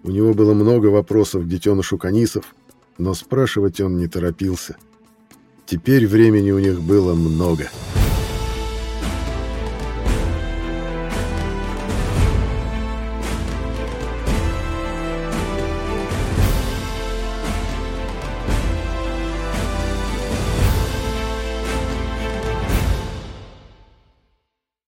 У него было много вопросов к детенышу Канисов, но спрашивать он не торопился. Теперь времени у них было много. «Много».